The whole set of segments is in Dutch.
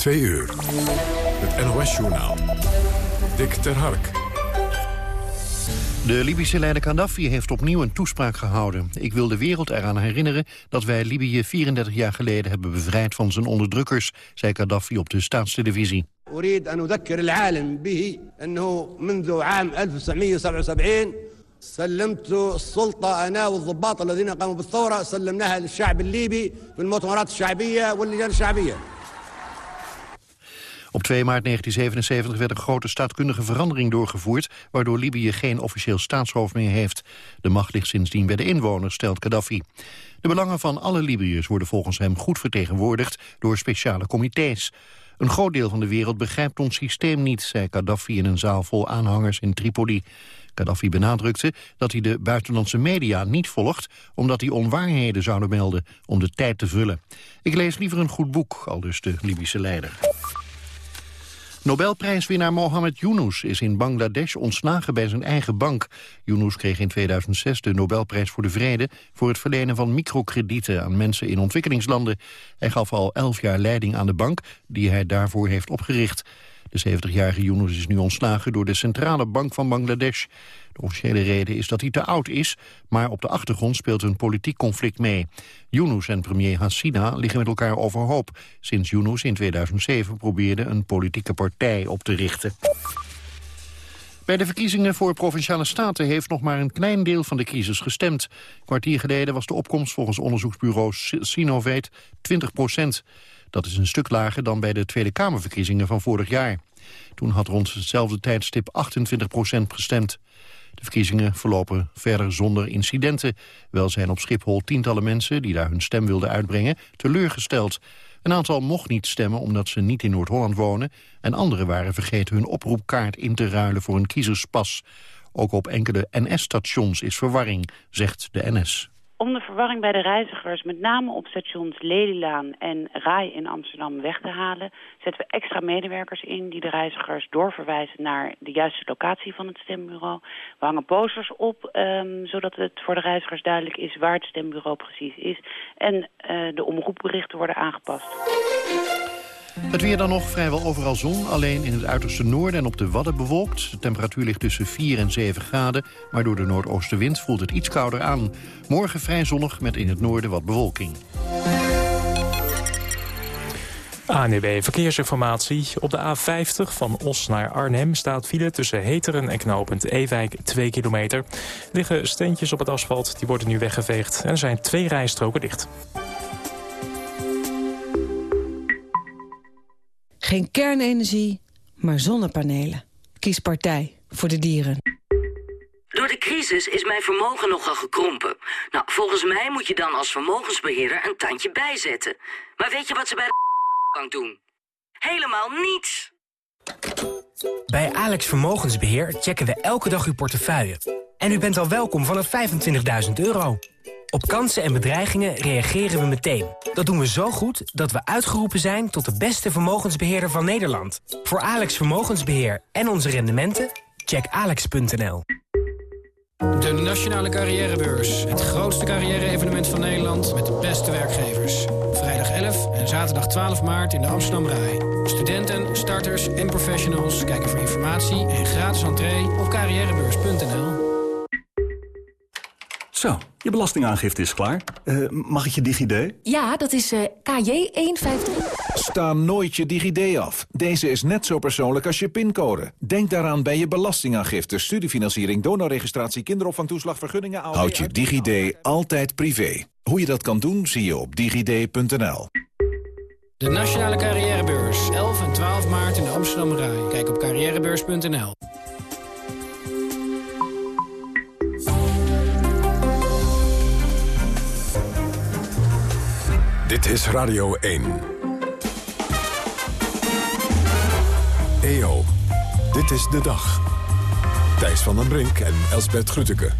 Twee uur. Het NOS-journaal. Dick ter Hark. De Libische leider Gaddafi heeft opnieuw een toespraak gehouden. Ik wil de wereld eraan herinneren dat wij Libië 34 jaar geleden hebben bevrijd van zijn onderdrukkers, zei Gaddafi op de staatstelevisie. أريد أن أذكر العالم به أنه منذ عام 1977 سلمت السلطة أنا والضباط الذين قاموا بالثورة سلمناها للشعب الليبي في المؤتمرات الشعبية واللجان الشعبية op 2 maart 1977 werd een grote staatkundige verandering doorgevoerd... waardoor Libië geen officieel staatshoofd meer heeft. De macht ligt sindsdien bij de inwoners, stelt Gaddafi. De belangen van alle Libiërs worden volgens hem goed vertegenwoordigd... door speciale comité's. Een groot deel van de wereld begrijpt ons systeem niet... zei Gaddafi in een zaal vol aanhangers in Tripoli. Gaddafi benadrukte dat hij de buitenlandse media niet volgt... omdat hij onwaarheden zouden melden om de tijd te vullen. Ik lees liever een goed boek, aldus de Libische leider. Nobelprijswinnaar Mohamed Yunus is in Bangladesh ontslagen bij zijn eigen bank. Yunus kreeg in 2006 de Nobelprijs voor de Vrede... voor het verlenen van microkredieten aan mensen in ontwikkelingslanden. Hij gaf al elf jaar leiding aan de bank die hij daarvoor heeft opgericht. De 70-jarige Yunus is nu ontslagen door de Centrale Bank van Bangladesh. De officiële reden is dat hij te oud is, maar op de achtergrond speelt een politiek conflict mee. Yunus en premier Hassina liggen met elkaar overhoop... sinds Yunus in 2007 probeerde een politieke partij op te richten. Bij de verkiezingen voor Provinciale Staten heeft nog maar een klein deel van de kiezers gestemd. Kwartier geleden was de opkomst volgens onderzoeksbureau Sinovate 20 procent. Dat is een stuk lager dan bij de Tweede Kamerverkiezingen van vorig jaar. Toen had rond hetzelfde tijdstip 28 procent gestemd. De verkiezingen verlopen verder zonder incidenten. Wel zijn op Schiphol tientallen mensen die daar hun stem wilden uitbrengen teleurgesteld. Een aantal mocht niet stemmen omdat ze niet in Noord-Holland wonen... en anderen waren vergeten hun oproepkaart in te ruilen voor een kiezerspas. Ook op enkele NS-stations is verwarring, zegt de NS. Om de verwarring bij de reizigers, met name op stations Lelylaan en Rai in Amsterdam weg te halen, zetten we extra medewerkers in die de reizigers doorverwijzen naar de juiste locatie van het stembureau. We hangen posters op, um, zodat het voor de reizigers duidelijk is waar het stembureau precies is. En uh, de omroepberichten worden aangepast. Het weer dan nog vrijwel overal zon, alleen in het uiterste noorden en op de Wadden bewolkt. De temperatuur ligt tussen 4 en 7 graden, maar door de noordoostenwind voelt het iets kouder aan. Morgen vrij zonnig met in het noorden wat bewolking. ANUB Verkeersinformatie. Op de A50 van Os naar Arnhem staat file tussen Heteren en knooppunt Ewijk 2 kilometer. Er liggen steentjes op het asfalt, die worden nu weggeveegd en er zijn twee rijstroken dicht. Geen kernenergie, maar zonnepanelen. Kies partij voor de dieren. Door de crisis is mijn vermogen nogal gekrompen. Nou, volgens mij moet je dan als vermogensbeheerder een tandje bijzetten. Maar weet je wat ze bij de bank doen? Helemaal niets! Bij Alex Vermogensbeheer checken we elke dag uw portefeuille. En u bent al welkom vanaf 25.000 euro. Op kansen en bedreigingen reageren we meteen. Dat doen we zo goed dat we uitgeroepen zijn tot de beste vermogensbeheerder van Nederland. Voor Alex Vermogensbeheer en onze rendementen, check alex.nl. De Nationale Carrièrebeurs. Het grootste carrière-evenement van Nederland met de beste werkgevers. Vrijdag 11 en zaterdag 12 maart in de Amsterdam Rai. Studenten, starters en professionals kijken voor informatie en gratis entree op carrièrebeurs.nl. Zo, je belastingaangifte is klaar. Uh, mag ik je DigiD? Ja, dat is uh, KJ153. Sta nooit je DigiD af. Deze is net zo persoonlijk als je pincode. Denk daaraan bij je belastingaangifte, studiefinanciering, donorregistratie, kinderopvangtoeslag, vergunningen... Houd je DigiD altijd privé. Hoe je dat kan doen, zie je op digid.nl. De Nationale Carrièrebeurs, 11 en 12 maart in de Amsterdam Rai. Kijk op carrièrebeurs.nl. Dit is Radio 1. EO, dit is de dag. Thijs van den Brink en Elsbert Grütke.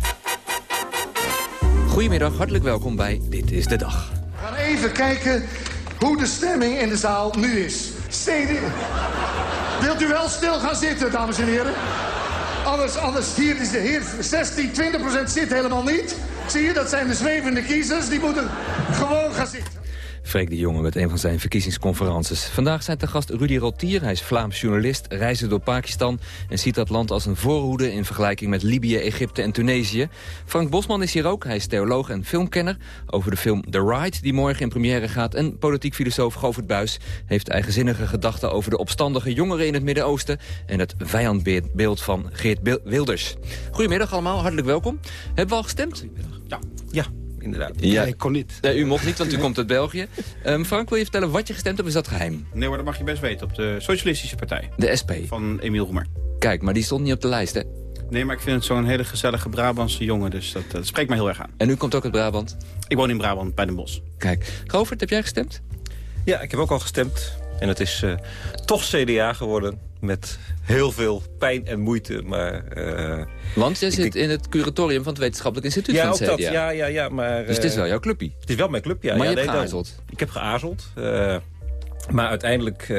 Goedemiddag, hartelijk welkom bij Dit is de Dag. We gaan even kijken hoe de stemming in de zaal nu is. Steden... Wilt u wel stil gaan zitten, dames en heren? Anders, anders hier is de heer 16, 20% zit helemaal niet. Zie je, dat zijn de zwevende kiezers. Die moeten gewoon gaan zitten. Freek de Jonge met een van zijn verkiezingsconferences. Vandaag zijn te gast Rudy Rotier. Hij is Vlaams journalist, reisde door Pakistan... en ziet dat land als een voorhoede in vergelijking met Libië, Egypte en Tunesië. Frank Bosman is hier ook. Hij is theoloog en filmkenner. Over de film The Ride, die morgen in première gaat. En politiek filosoof Govert Buis heeft eigenzinnige gedachten... over de opstandige jongeren in het Midden-Oosten... en het vijandbeeld van Geert Wilders. Goedemiddag allemaal, hartelijk welkom. Hebben we al gestemd? Ja. Ja, inderdaad. Ja. ik kon niet. Nee, u mocht niet, want u komt uit België. Um, Frank, wil je vertellen wat je gestemd hebt? Is dat geheim? Nee, maar dat mag je best weten. Op de Socialistische Partij. De SP? Van Emiel Roemer. Kijk, maar die stond niet op de lijst, hè? Nee, maar ik vind het zo'n hele gezellige Brabantse jongen. Dus dat, dat spreekt mij heel erg aan. En u komt ook uit Brabant? Ik woon in Brabant, bij Den Bosch. Kijk. Govert, heb jij gestemd? Ja, ik heb ook al gestemd. En het is uh, toch CDA geworden. Met heel veel pijn en moeite. Maar, uh, Want jij zit in het curatorium van het Wetenschappelijk Instituut ja, van het CDA. Dat, ja, ja, ja, maar, dus het is wel jouw clubje? Het is wel mijn club, ja. Maar ja, je hebt nee, geaarzeld? Ik heb geaarzeld. Maar uiteindelijk uh,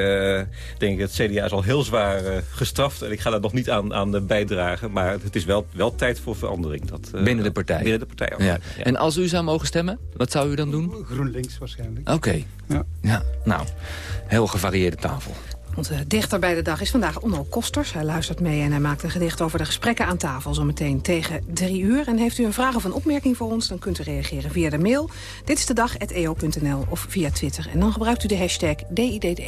denk ik dat het CDA is al heel zwaar uh, gestraft. En ik ga daar nog niet aan, aan bijdragen. Maar het is wel, wel tijd voor verandering. Dat, uh, binnen de partij? Binnen de partij ook. Ja. Ja. En als u zou mogen stemmen, wat zou u dan doen? GroenLinks waarschijnlijk. Oké. Okay. Ja. ja. Nou, heel gevarieerde tafel. Onze dichter bij de dag is vandaag Onno Kosters. Hij luistert mee en hij maakt een gedicht over de gesprekken aan tafel... zometeen tegen drie uur. En heeft u een vraag of een opmerking voor ons... dan kunt u reageren via de mail. Dit is de dag.eo.nl of via Twitter. En dan gebruikt u de hashtag DIDD.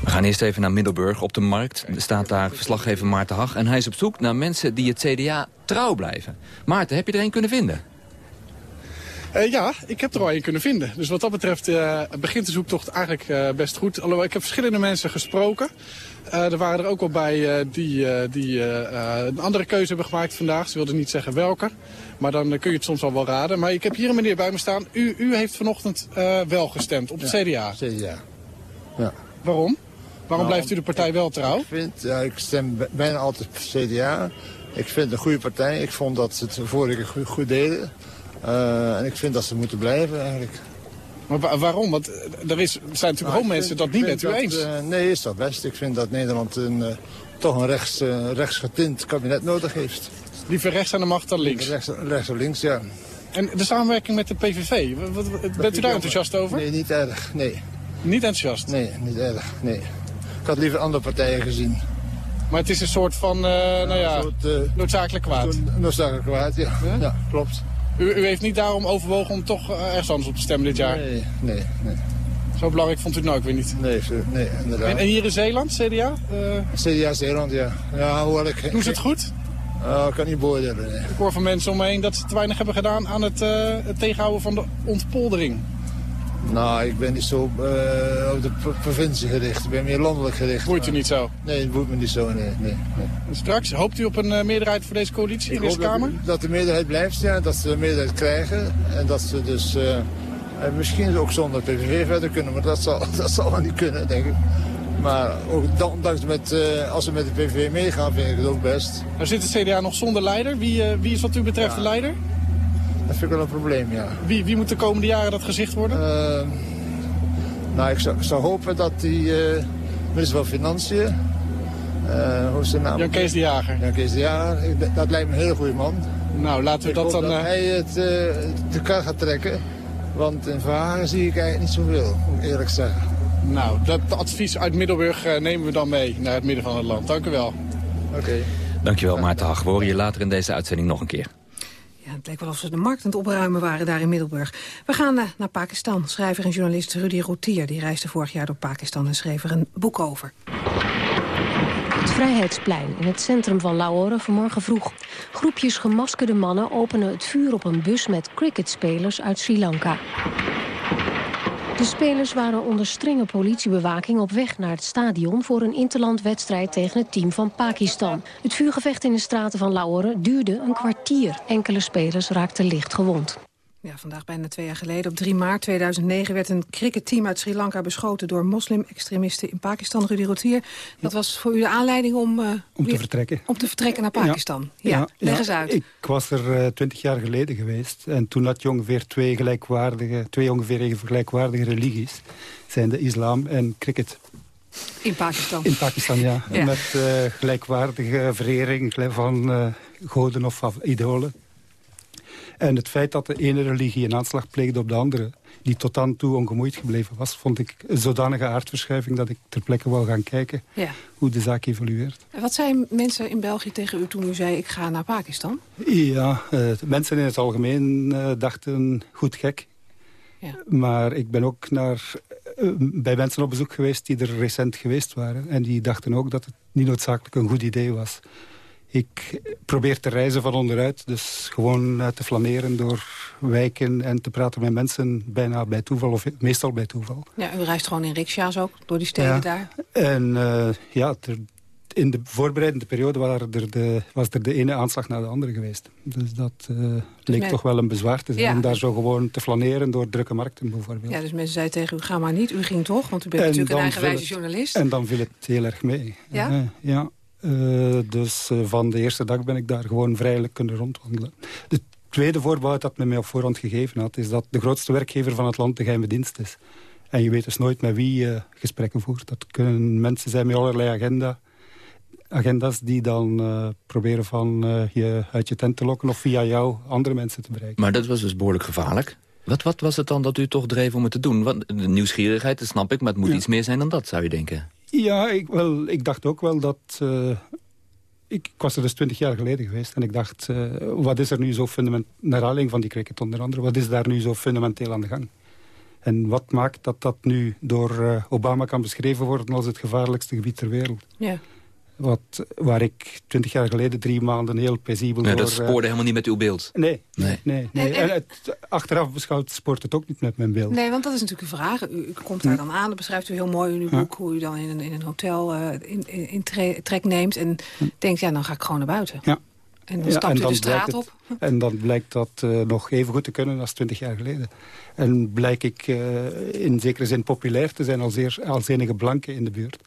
We gaan eerst even naar Middelburg op de markt. Er staat daar verslaggever Maarten Hag. En hij is op zoek naar mensen die het CDA trouw blijven. Maarten, heb je er een kunnen vinden? Uh, ja, ik heb er al een kunnen vinden. Dus wat dat betreft uh, begint de zoektocht eigenlijk uh, best goed. Alhoewel, ik heb verschillende mensen gesproken. er waren er ook al bij die, die een andere keuze hebben gemaakt vandaag. Ze wilden niet zeggen welke. Maar dan kun je het soms al wel raden. Maar ik heb hier een meneer bij me staan. U, u heeft vanochtend wel gestemd op het ja, CDA. CDA, ja. Waarom? Waarom nou, blijft u de partij wel trouw? Ik, vind, ja, ik stem bijna altijd op CDA. Ik vind het een goede partij. Ik vond dat ze het vorige goed deden. Uh, en ik vind dat ze moeten blijven eigenlijk. Maar wa waarom? Want er, is, zijn natuurlijk nou, ook mensen dat niet met u dat, eens. Uh, nee, is dat best. Ik vind dat Nederland een, toch een rechts, rechtsgetint kabinet nodig heeft. Liever rechts aan de macht dan links? Rechts, rechts of links, ja. En de samenwerking met de PVV, wat, wat, bent u daar enthousiast over? Nee, niet erg, nee. Niet enthousiast? Nee, niet erg, nee. Ik had liever andere partijen gezien. Maar het is een soort van, nou ja, soort, noodzakelijk kwaad? Noodzakelijk kwaad, ja. ja. ja klopt. U, u, heeft niet daarom overwogen om toch uh, ergens anders op te stemmen dit jaar? Nee, nee, nee. Zo belangrijk vond u het nou ook weer niet? Nee, nee inderdaad. En, en hier in Zeeland, CDA? Uh... CDA Zeeland, ja. ja hoewel ik, Doen ze het goed? Uh, ik kan niet beoordelen, nee. Ik hoor van mensen om me heen dat ze te weinig hebben gedaan aan het, uh, het tegenhouden van de ontpoldering. Nou, ik ben niet zo uh, op de provincie gericht. Ik ben meer landelijk gericht. Boeit u niet zo? Nee, het boeit me niet zo, nee. nee, nee. Straks, hoopt u op een uh, meerderheid voor deze coalitie ik in deze Kamer? Dat, dat de meerderheid blijft, ja. Dat ze de meerderheid krijgen. En dat ze dus uh, misschien ook zonder PVV verder kunnen. Maar dat zal, dat zal wel niet kunnen, denk ik. Maar ook ondanks met, als ze met de PVV meegaan, vind ik het ook best. Nou zit het CDA nog zonder leider. Wie, wie is wat u betreft ja. de leider? Dat vind ik wel een probleem, ja. Wie, wie moet de komende jaren dat gezicht worden? Uh, nou, ik zou, ik zou, hopen dat die uh, minister van Financiën... Uh, hoe is zijn naam? Jan Kees de Jager. Jan Kees de Jager. Ik, dat lijkt me een hele goede man. Nou, laten we ik dat hoop dan... dat hij het de kar gaat trekken. Want in Verhagen zie ik eigenlijk niet zoveel, moet ik eerlijk zeggen. Nou, dat advies uit Middelburg nemen we dan mee naar het midden van het land. Dank u wel. Oké. Okay. Dankjewel, Maarten Hag. We horen je later in deze uitzending nog een keer. Het leek wel of ze de markt aan het opruimen waren daar in Middelburg. We gaan uh, naar Pakistan. Schrijver en journalist Rudy Routier die reisde vorig jaar door Pakistan en schreef er een boek over. Het Vrijheidsplein in het centrum van Lahore vanmorgen vroeg. Groepjes gemaskerde mannen openen het vuur op een bus met cricketspelers uit Sri Lanka. De spelers waren onder strenge politiebewaking op weg naar het stadion... voor een interlandwedstrijd tegen het team van Pakistan. Het vuurgevecht in de straten van Lahore duurde een kwartier. Enkele spelers raakten licht gewond. Ja, vandaag bijna twee jaar geleden, op 3 maart 2009... werd een cricketteam uit Sri Lanka beschoten door moslim-extremisten in Pakistan. Rudy Rotier, dat was voor u de aanleiding om... Uh, om te vertrekken. Om te vertrekken naar Pakistan. Ja, ja, ja leg eens uit. Ik was er twintig uh, jaar geleden geweest. En toen had je ongeveer twee, gelijkwaardige, twee ongeveer even gelijkwaardige religies. Zijn de islam en cricket. In Pakistan? In Pakistan, ja. ja. Met uh, gelijkwaardige verering van goden of idolen. En het feit dat de ene religie een aanslag pleegde op de andere... die tot dan toe ongemoeid gebleven was... vond ik een zodanige aardverschuiving dat ik ter plekke wil gaan kijken... Ja. hoe de zaak evolueert. En wat zeiden mensen in België tegen u toen u zei... ik ga naar Pakistan? Ja, uh, mensen in het algemeen uh, dachten goed gek. Ja. Maar ik ben ook naar, uh, bij mensen op bezoek geweest die er recent geweest waren. En die dachten ook dat het niet noodzakelijk een goed idee was. Ik probeer te reizen van onderuit. Dus gewoon te flaneren door wijken en te praten met mensen bijna bij toeval. Of meestal bij toeval. Ja, u reist gewoon in riksja's ook door die steden ja. daar? En uh, ja, ter, in de voorbereidende periode waren er de, was er de ene aanslag na de andere geweest. Dus dat uh, dus leek toch wel een bezwaar te zijn. Ja. Om daar zo gewoon te flaneren door drukke markten bijvoorbeeld. Ja, dus mensen zeiden tegen u, ga maar niet. U ging toch, want u bent en natuurlijk een eigenwijze journalist. En dan viel het heel erg mee. Ja? Uh, ja. Uh, dus uh, van de eerste dag ben ik daar gewoon vrijelijk kunnen rondwandelen. De tweede voorbehoud dat men mij op voorhand gegeven had... is dat de grootste werkgever van het land de geheime dienst is. En je weet dus nooit met wie je gesprekken voert. Dat kunnen mensen zijn met allerlei agenda, agenda's... die dan uh, proberen van je uit je tent te lokken... of via jou andere mensen te bereiken. Maar dat was dus behoorlijk gevaarlijk. Wat, wat was het dan dat u toch dreef om het te doen? Want de nieuwsgierigheid, dat snap ik, maar het moet ja. iets meer zijn dan dat, zou je denken. Ja, ik, wel, ik dacht ook wel dat... Uh, ik, was er dus twintig jaar geleden geweest en ik dacht... Uh, wat is er nu zo fundamenteel... Naar aanleiding van die cricket onder andere... wat is daar nu zo fundamenteel aan de gang? En wat maakt dat dat nu door uh, Obama kan beschreven worden... als het gevaarlijkste gebied ter wereld? Ja. Wat, waar ik twintig jaar geleden drie maanden heel plaisibel nee, door... Dat spoorde uh, helemaal niet met uw beeld. Nee, nee, nee. nee. En, het, achteraf beschouwd spoort het ook niet met mijn beeld. Nee, want dat is natuurlijk een vraag. U, u komt daar dan aan, dat beschrijft u heel mooi in uw boek... hoe u dan in een, in een hotel uh, in, in, in tre trek neemt en denkt... ja, dan ga ik gewoon naar buiten. Ja. En dan stapt ja, u de straat het, op. En dan blijkt dat uh, nog even goed te kunnen als twintig jaar geleden. En blijk ik uh, in zekere zin populair te zijn als, eer, als enige blanke in de buurt.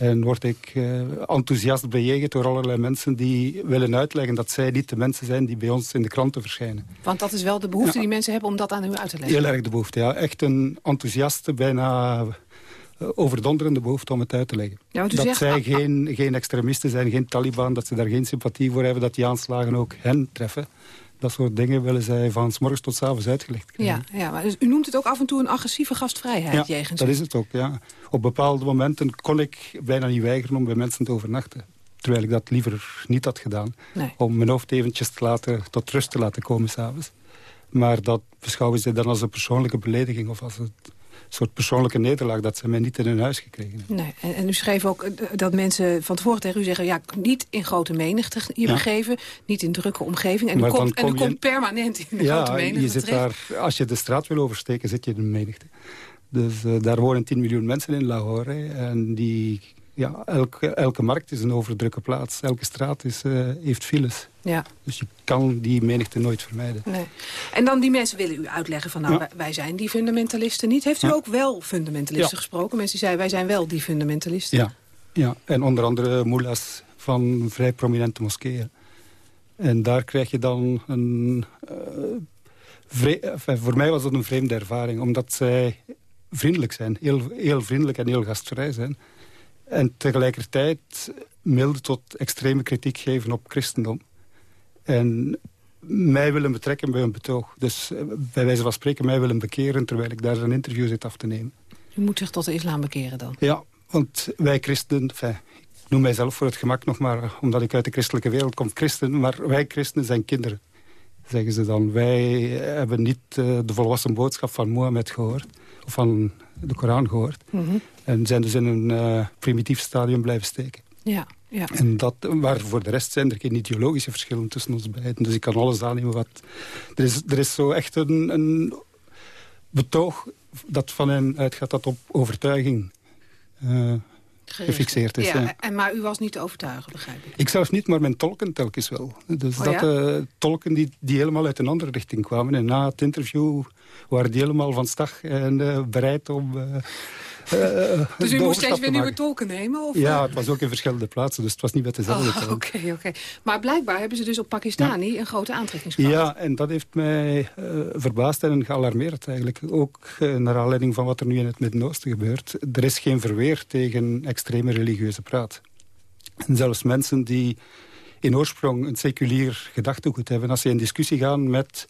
En word ik uh, enthousiast bejegend door allerlei mensen die willen uitleggen... dat zij niet de mensen zijn die bij ons in de kranten verschijnen. Want dat is wel de behoefte ja. die mensen hebben om dat aan u uit te leggen? Heel erg de behoefte, ja. Echt een enthousiaste, bijna uh, overdonderende behoefte om het uit te leggen. Ja, dat zegt, zij ah, geen, geen extremisten zijn, geen Taliban... dat ze daar geen sympathie voor hebben, dat die aanslagen ook hen treffen... Dat soort dingen willen zij van s morgens tot s avonds uitgelegd krijgen. Ja, ja maar u noemt het ook af en toe een agressieve gastvrijheid ja, jegens dat is het ook, ja. Op bepaalde momenten kon ik bijna niet weigeren om bij mensen te overnachten. Terwijl ik dat liever niet had gedaan. Nee. Om mijn hoofd eventjes te laten, tot rust te laten komen s'avonds. Maar dat beschouwen ze dan als een persoonlijke belediging... of als een soort persoonlijke nederlaag dat ze mij niet in hun huis gekregen hebben. Nee, en, en u schreef ook dat mensen van tevoren tegen u zeggen... ja, niet in grote menigte je ja. begeven, niet in drukke omgeving. En u, maar komt, kom en u je... komt permanent in de ja, grote menigte je zit terecht. daar, Als je de straat wil oversteken, zit je in een menigte. Dus uh, daar wonen 10 miljoen mensen in Lahore. En die, ja, elke, elke markt is een overdrukke plaats. Elke straat is, uh, heeft files. Ja. Dus je kan die menigte nooit vermijden. Nee. En dan die mensen willen u uitleggen van... nou, ja. wij zijn die fundamentalisten niet. Heeft u ja. ook wel fundamentalisten ja. gesproken? Mensen die zeiden, wij zijn wel die fundamentalisten. Ja, ja. en onder andere mullahs van vrij prominente moskeeën. En daar krijg je dan een... Uh, vre enfin, voor mij was dat een vreemde ervaring. Omdat zij vriendelijk zijn. Heel, heel vriendelijk en heel gastvrij zijn. En tegelijkertijd milde tot extreme kritiek geven op christendom. En mij willen betrekken bij een betoog. Dus bij wijze van spreken mij willen bekeren... terwijl ik daar een interview zit af te nemen. U moet zich tot de islam bekeren dan? Ja, want wij christenen... Enfin, ik noem mijzelf voor het gemak nog maar... omdat ik uit de christelijke wereld kom, christen. Maar wij christenen zijn kinderen, zeggen ze dan. Wij hebben niet uh, de volwassen boodschap van Mohammed gehoord. Of van de Koran gehoord. Mm -hmm. En zijn dus in een uh, primitief stadium blijven steken. Ja, ja. En dat, maar voor de rest zijn er geen ideologische verschillen tussen ons beiden. Dus ik kan alles aannemen wat... Er is, er is zo echt een, een betoog dat van hen uitgaat dat op overtuiging uh, gefixeerd is. Ja, ja. En, maar u was niet te overtuigen, begrijp ik? Ik zelf niet, maar mijn tolken telkens wel. Dus oh, dat ja? uh, tolken die, die helemaal uit een andere richting kwamen. En na het interview waren die helemaal van stag en uh, bereid om... Uh, dus u moest steeds weer nieuwe tolken nemen? Of? Ja, het was ook in verschillende plaatsen, dus het was niet met dezelfde oh. Oké, okay, okay. Maar blijkbaar hebben ze dus op Pakistani ja. een grote aantrekkingskracht. Ja, en dat heeft mij uh, verbaasd en gealarmeerd eigenlijk. Ook uh, naar aanleiding van wat er nu in het Midden-Oosten gebeurt. Er is geen verweer tegen extreme religieuze praat. En zelfs mensen die in oorsprong een seculier gedachtegoed hebben... als ze in discussie gaan met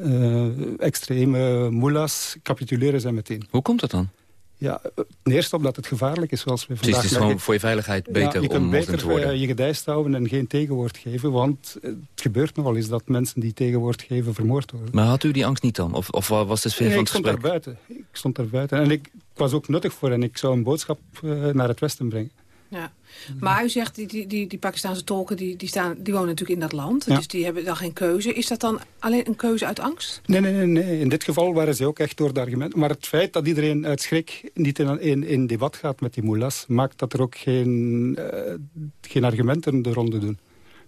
Uh, extreme mullahs capituleren zij meteen. Hoe komt dat dan? Ja, ten eerste omdat het gevaarlijk is zoals we vandaag... Het is dus gewoon voor je veiligheid beter ja, om moslim te worden? Uh, je gedijst houden en geen tegenwoord geven. Want het gebeurt nogal eens dat mensen die tegenwoord geven vermoord worden. Maar had u die angst niet dan? Of, of was de sfeer nee, van het ik stond? Daar buiten. Ik stond daar buiten. En ik, was ook nuttig voor en ik zou een boodschap uh, naar het westen brengen. Ja. Maar u zegt, die, die, die, die Pakistanse tolken die, die, staan, die wonen natuurlijk in dat land. Ja. Dus die hebben dan geen keuze. Is dat dan alleen een keuze uit angst? Nee, nee, nee, nee. In dit geval waren ze ook echt door het argument. Maar het feit dat iedereen uit schrik niet in, in, in debat gaat met die mullahs... maakt dat er ook geen, uh, geen argumenten de ronde doen.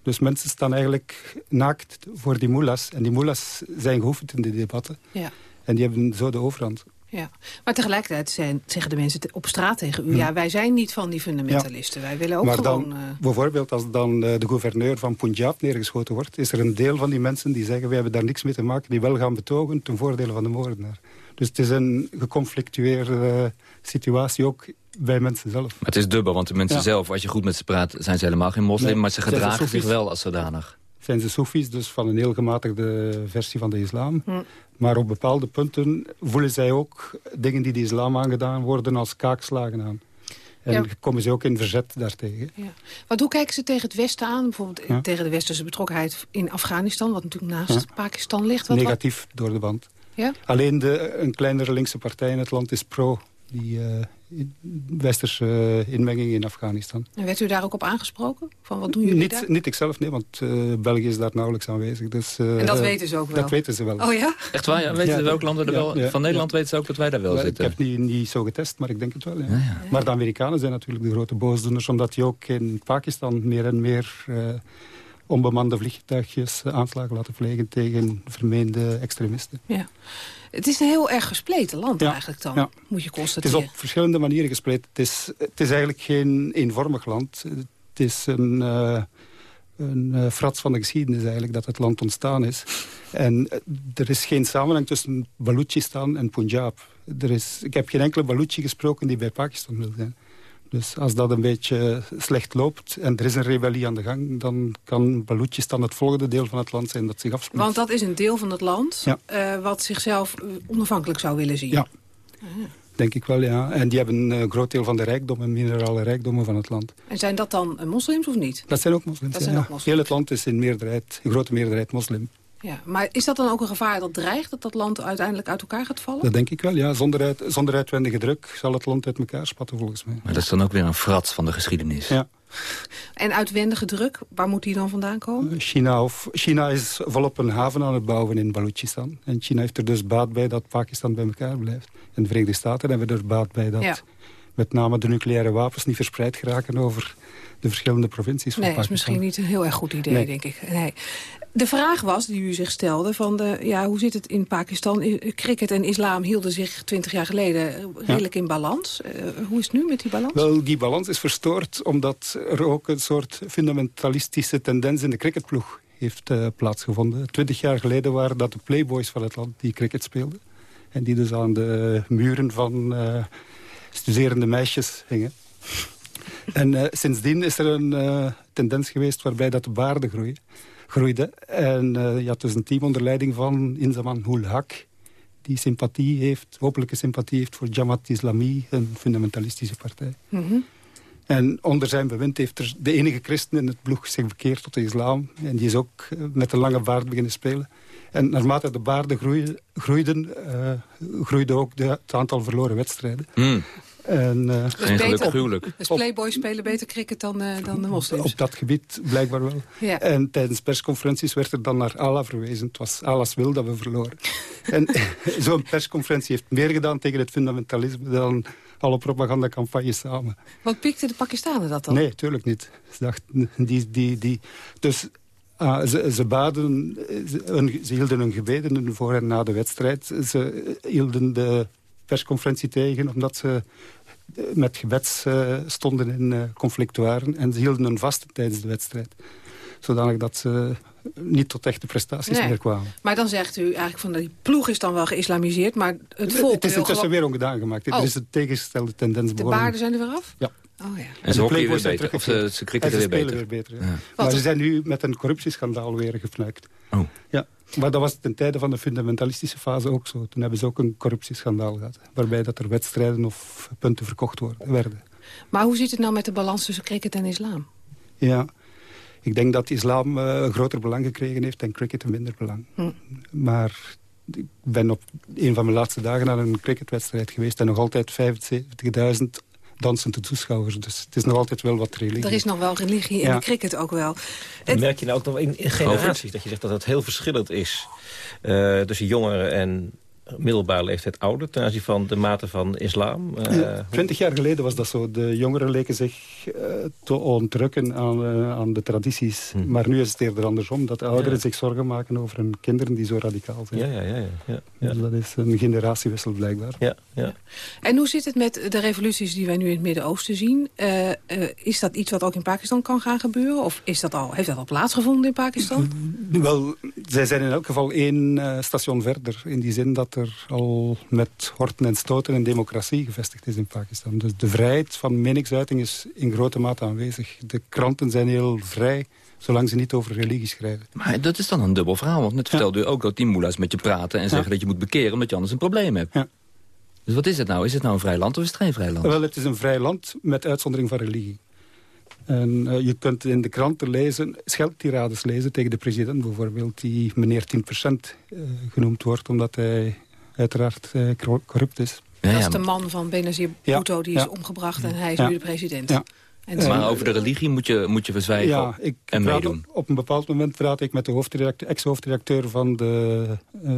Dus mensen staan eigenlijk naakt voor die mullahs. En die mullahs zijn geoefend in de debatten. Ja. En die hebben zo de overhand. Ja, maar tegelijkertijd zijn, zeggen de mensen op straat tegen u... ja, wij zijn niet van die fundamentalisten. Ja. Wij willen ook maar gewoon... Dan, uh... Bijvoorbeeld als dan uh, de gouverneur van Punjab neergeschoten wordt... is er een deel van die mensen die zeggen... wij hebben daar niks mee te maken... die wel gaan betogen ten voordele van de moordenaar. Dus het is een geconflictueerde uh, situatie ook bij mensen zelf. Maar het is dubbel, want de mensen ja. zelf... als je goed met ze praat, zijn ze helemaal geen moslim... Nee, maar ze gedragen zich wel als zodanig zijn ze Soefies, dus van een heel gematigde versie van de islam. Hm. Maar op bepaalde punten voelen zij ook dingen die de islam aangedaan worden als kaakslagen aan. En ja. komen ze ook in verzet daartegen. Ja. Want hoe kijken ze tegen het Westen aan? Bijvoorbeeld ja. tegen de westerse betrokkenheid in Afghanistan... wat natuurlijk naast ja. Pakistan ligt. Wat Negatief wat? door de band. Ja? Alleen de, een kleinere linkse partij in het land is pro die uh, westerse uh, inmenging in Afghanistan. En werd u daar ook op aangesproken? Van wat doen jullie niet, daar? Niet ikzelf, nee, want uh, België is daar nauwelijks aanwezig. Dus, en dat weten ze ook wel? Dat weten ze wel. Oh ja? Echt waar? Ja, weten ja, welke landen er wel... Ja, van Nederland weten ze ook dat wij daar wel ja, zitten? Ik heb niet, niet zo getest, maar ik denk het wel. Maar de Amerikanen zijn natuurlijk de grote boosdoeners... omdat die ook in Pakistan meer en meer onbemande vliegtuigjes aanslagen laten plegen... tegen vermeende extremisten. Ja. Het is een heel erg gespleten land ja, eigenlijk dan, ja. moet je constateren. Het is op verschillende manieren gespleten. Het is, het is eigenlijk geen eenvormig land. Het is een, uh, een uh, frats van de geschiedenis eigenlijk dat het land ontstaan is. En uh, er is geen samenhang tussen Balochistan en Punjab. Er is, ik heb geen enkele Balochi gesproken die bij Pakistan wil zijn. Dus als dat een beetje slecht loopt en er is een rebellie aan de gang... dan kan Balochistan het volgende deel van het land zijn dat zich afsplitst. Want dat is een deel van het land ja. uh, wat zichzelf onafhankelijk zou willen zien? Ja, ah. denk ik wel, ja. En die hebben een groot deel van de rijkdom en minerale rijkdommen van het land. En zijn dat dan moslims of niet? Dat zijn ook moslims, dat ja. zijn ook moslims. Heel het land is in meerderheid, een grote meerderheid moslim. Ja, maar is dat dan ook een gevaar dat dreigt dat dat land uiteindelijk uit elkaar gaat vallen? Dat denk ik wel, ja. Zonder, uit, zonder uitwendige druk zal het land uit elkaar spatten volgens mij. Maar dat is dan ook weer een frats van de geschiedenis. Ja. En uitwendige druk, waar moet die dan vandaan komen? China, of, China is volop een haven aan het bouwen in Balochistan. En China heeft er dus baat bij dat Pakistan bij elkaar blijft. En de Verenigde Staten hebben er baat bij dat... Ja. met name de nucleaire wapens niet verspreid geraken over de verschillende provincies van nee, Pakistan. dat is misschien niet een heel erg goed idee, Nee. denk ik. Nee. De vraag was, die u zich stelde, van de, ja, hoe zit het in Pakistan? Cricket en islam hielden zich twintig jaar geleden eh, redelijk in balans. Eh, hoe is het nu met die balans? Wel, die balans is verstoord omdat er ook een soort fundamentalistische tendens in de cricketploeg heeft eh, plaatsgevonden. Twintig jaar geleden waren dat de playboys van het land die cricket speelden. En die dus aan de muren van eh, studerende meisjes hingen. En sindsdien is er een tendens geweest waarbij dat de baarden groeien, groeiden. En eh, je had dus een team onder leiding van Inzaman Hul Haq... die sympathie heeft, hopelijke sympathie heeft voor Jamaat Islami... een fundamentalistische partij. Mhm. En onder zijn bewind heeft er de enige christen in het ploeg zich bekeerd tot de islam. En die is ook eh, met een lange baard beginnen spelen. En naarmate de baarden groeien, groeiden, eh, groeide ook de, het aantal verloren wedstrijden. Hmm. En, eh, Geen gelukkig huwelijk. Dus playboys spelen beter cricket dan, eh, dan de moslims. op dat gebied blijkbaar wel. Ja. En tijdens persconferenties werd er dan naar Allah verwezen. Het was Allah's wil dat we verloren. en zo'n persconferentie heeft meer gedaan tegen het fundamentalisme... dan alle propagandacampagnes samen. Want pikten de Pakistanen dat dan? Nee, tuurlijk niet. Ze, dachten, die, die, die, dus ah, ze, ze baden, ze, hun- ze hielden hun gebeden voor en na de wedstrijd. Ze hielden de persconferentie tegen omdat ze eh, met gebeds eh, stonden in eh, conflict waren. En ze hielden hun vast tijdens de wedstrijd. Zodanig dat ze niet tot echte prestaties Nee. meer kwamen. Maar dan zegt u eigenlijk van die ploeg is dan wel geïslamiseerd, maar het volk het is intussen gewoon- weer ongedaan gemaakt. Oh. Er is een tegengestelde tendens De baarden zijn er weer af? Ja. Oh ja. En ze de hockeyen Playboys weer beter. Of ze, ze En ze weer spelen beter. weer beter. ja. Maar ze zijn nu met een corruptieschandaal weer gefnuikt. Oh. Ja, maar dat was ten tijde van de fundamentalistische fase ook zo. Toen hebben ze ook een corruptieschandaal gehad. Waarbij dat er wedstrijden of punten verkocht worden, werden. Maar hoe zit het nou met de balans tussen cricket en islam? Ja, ik denk dat islam een groter belang gekregen heeft en cricket een minder belang. Hm. Maar ik ben op een van mijn laatste dagen naar een cricketwedstrijd geweest... en nog altijd 75.000 dansende toeschouwers. Dus het is nog altijd wel wat religie. Er is nog wel religie in de cricket ook wel. En merk je nou ook nog in, in generaties dat je zegt dat het heel verschillend is... Uh, tussen jongeren en middelbare leeftijd ouder... ten aanzien van de mate van islam? Uh, Twintig jaar geleden was dat zo. De jongeren leken zich uh, te ontrukken aan, uh, aan de tradities. Hmm. Maar nu is het eerder andersom. Dat de ouderen ja. zich zorgen maken over hun kinderen die zo radicaal zijn. Ja, ja, ja, ja, ja. Dus dat is een generatiewissel blijkbaar. Ja, ja. En hoe zit het met de revoluties die wij nu in het Midden-Oosten zien? is dat iets wat ook in Pakistan kan gaan gebeuren? Of is dat al, heeft dat al plaatsgevonden in Pakistan? Wel, zij zijn in elk geval één station verder. In die zin dat er al met horten en stoten een democratie gevestigd is in Pakistan. Dus de vrijheid van meningsuiting is in grote mate aanwezig. De kranten zijn heel vrij, zolang ze niet over religie schrijven. Maar dat is dan een dubbel verhaal, want net ja. vertelde u ook dat die moela's met je praten... en zeggen ja. dat je moet bekeren omdat je anders een probleem hebt. Ja. Dus wat is het nou? Is het nou een vrij land of is het geen vrij land? Wel, het is een vrij land met uitzondering van religie. En uh, je kunt in de kranten lezen, scheldtirades lezen tegen de president bijvoorbeeld... die meneer 10% uh, genoemd wordt omdat hij uiteraard uh, corrupt is. Ja, dat is de man van Benazir Bhutto, ja, die is omgebracht en hij is nu de president. En maar over de religie moet je, moet je verzwijgen ja, ik en meedoen. Op, op, een bepaald moment praat ik met de ex-hoofdredacteur van de uh,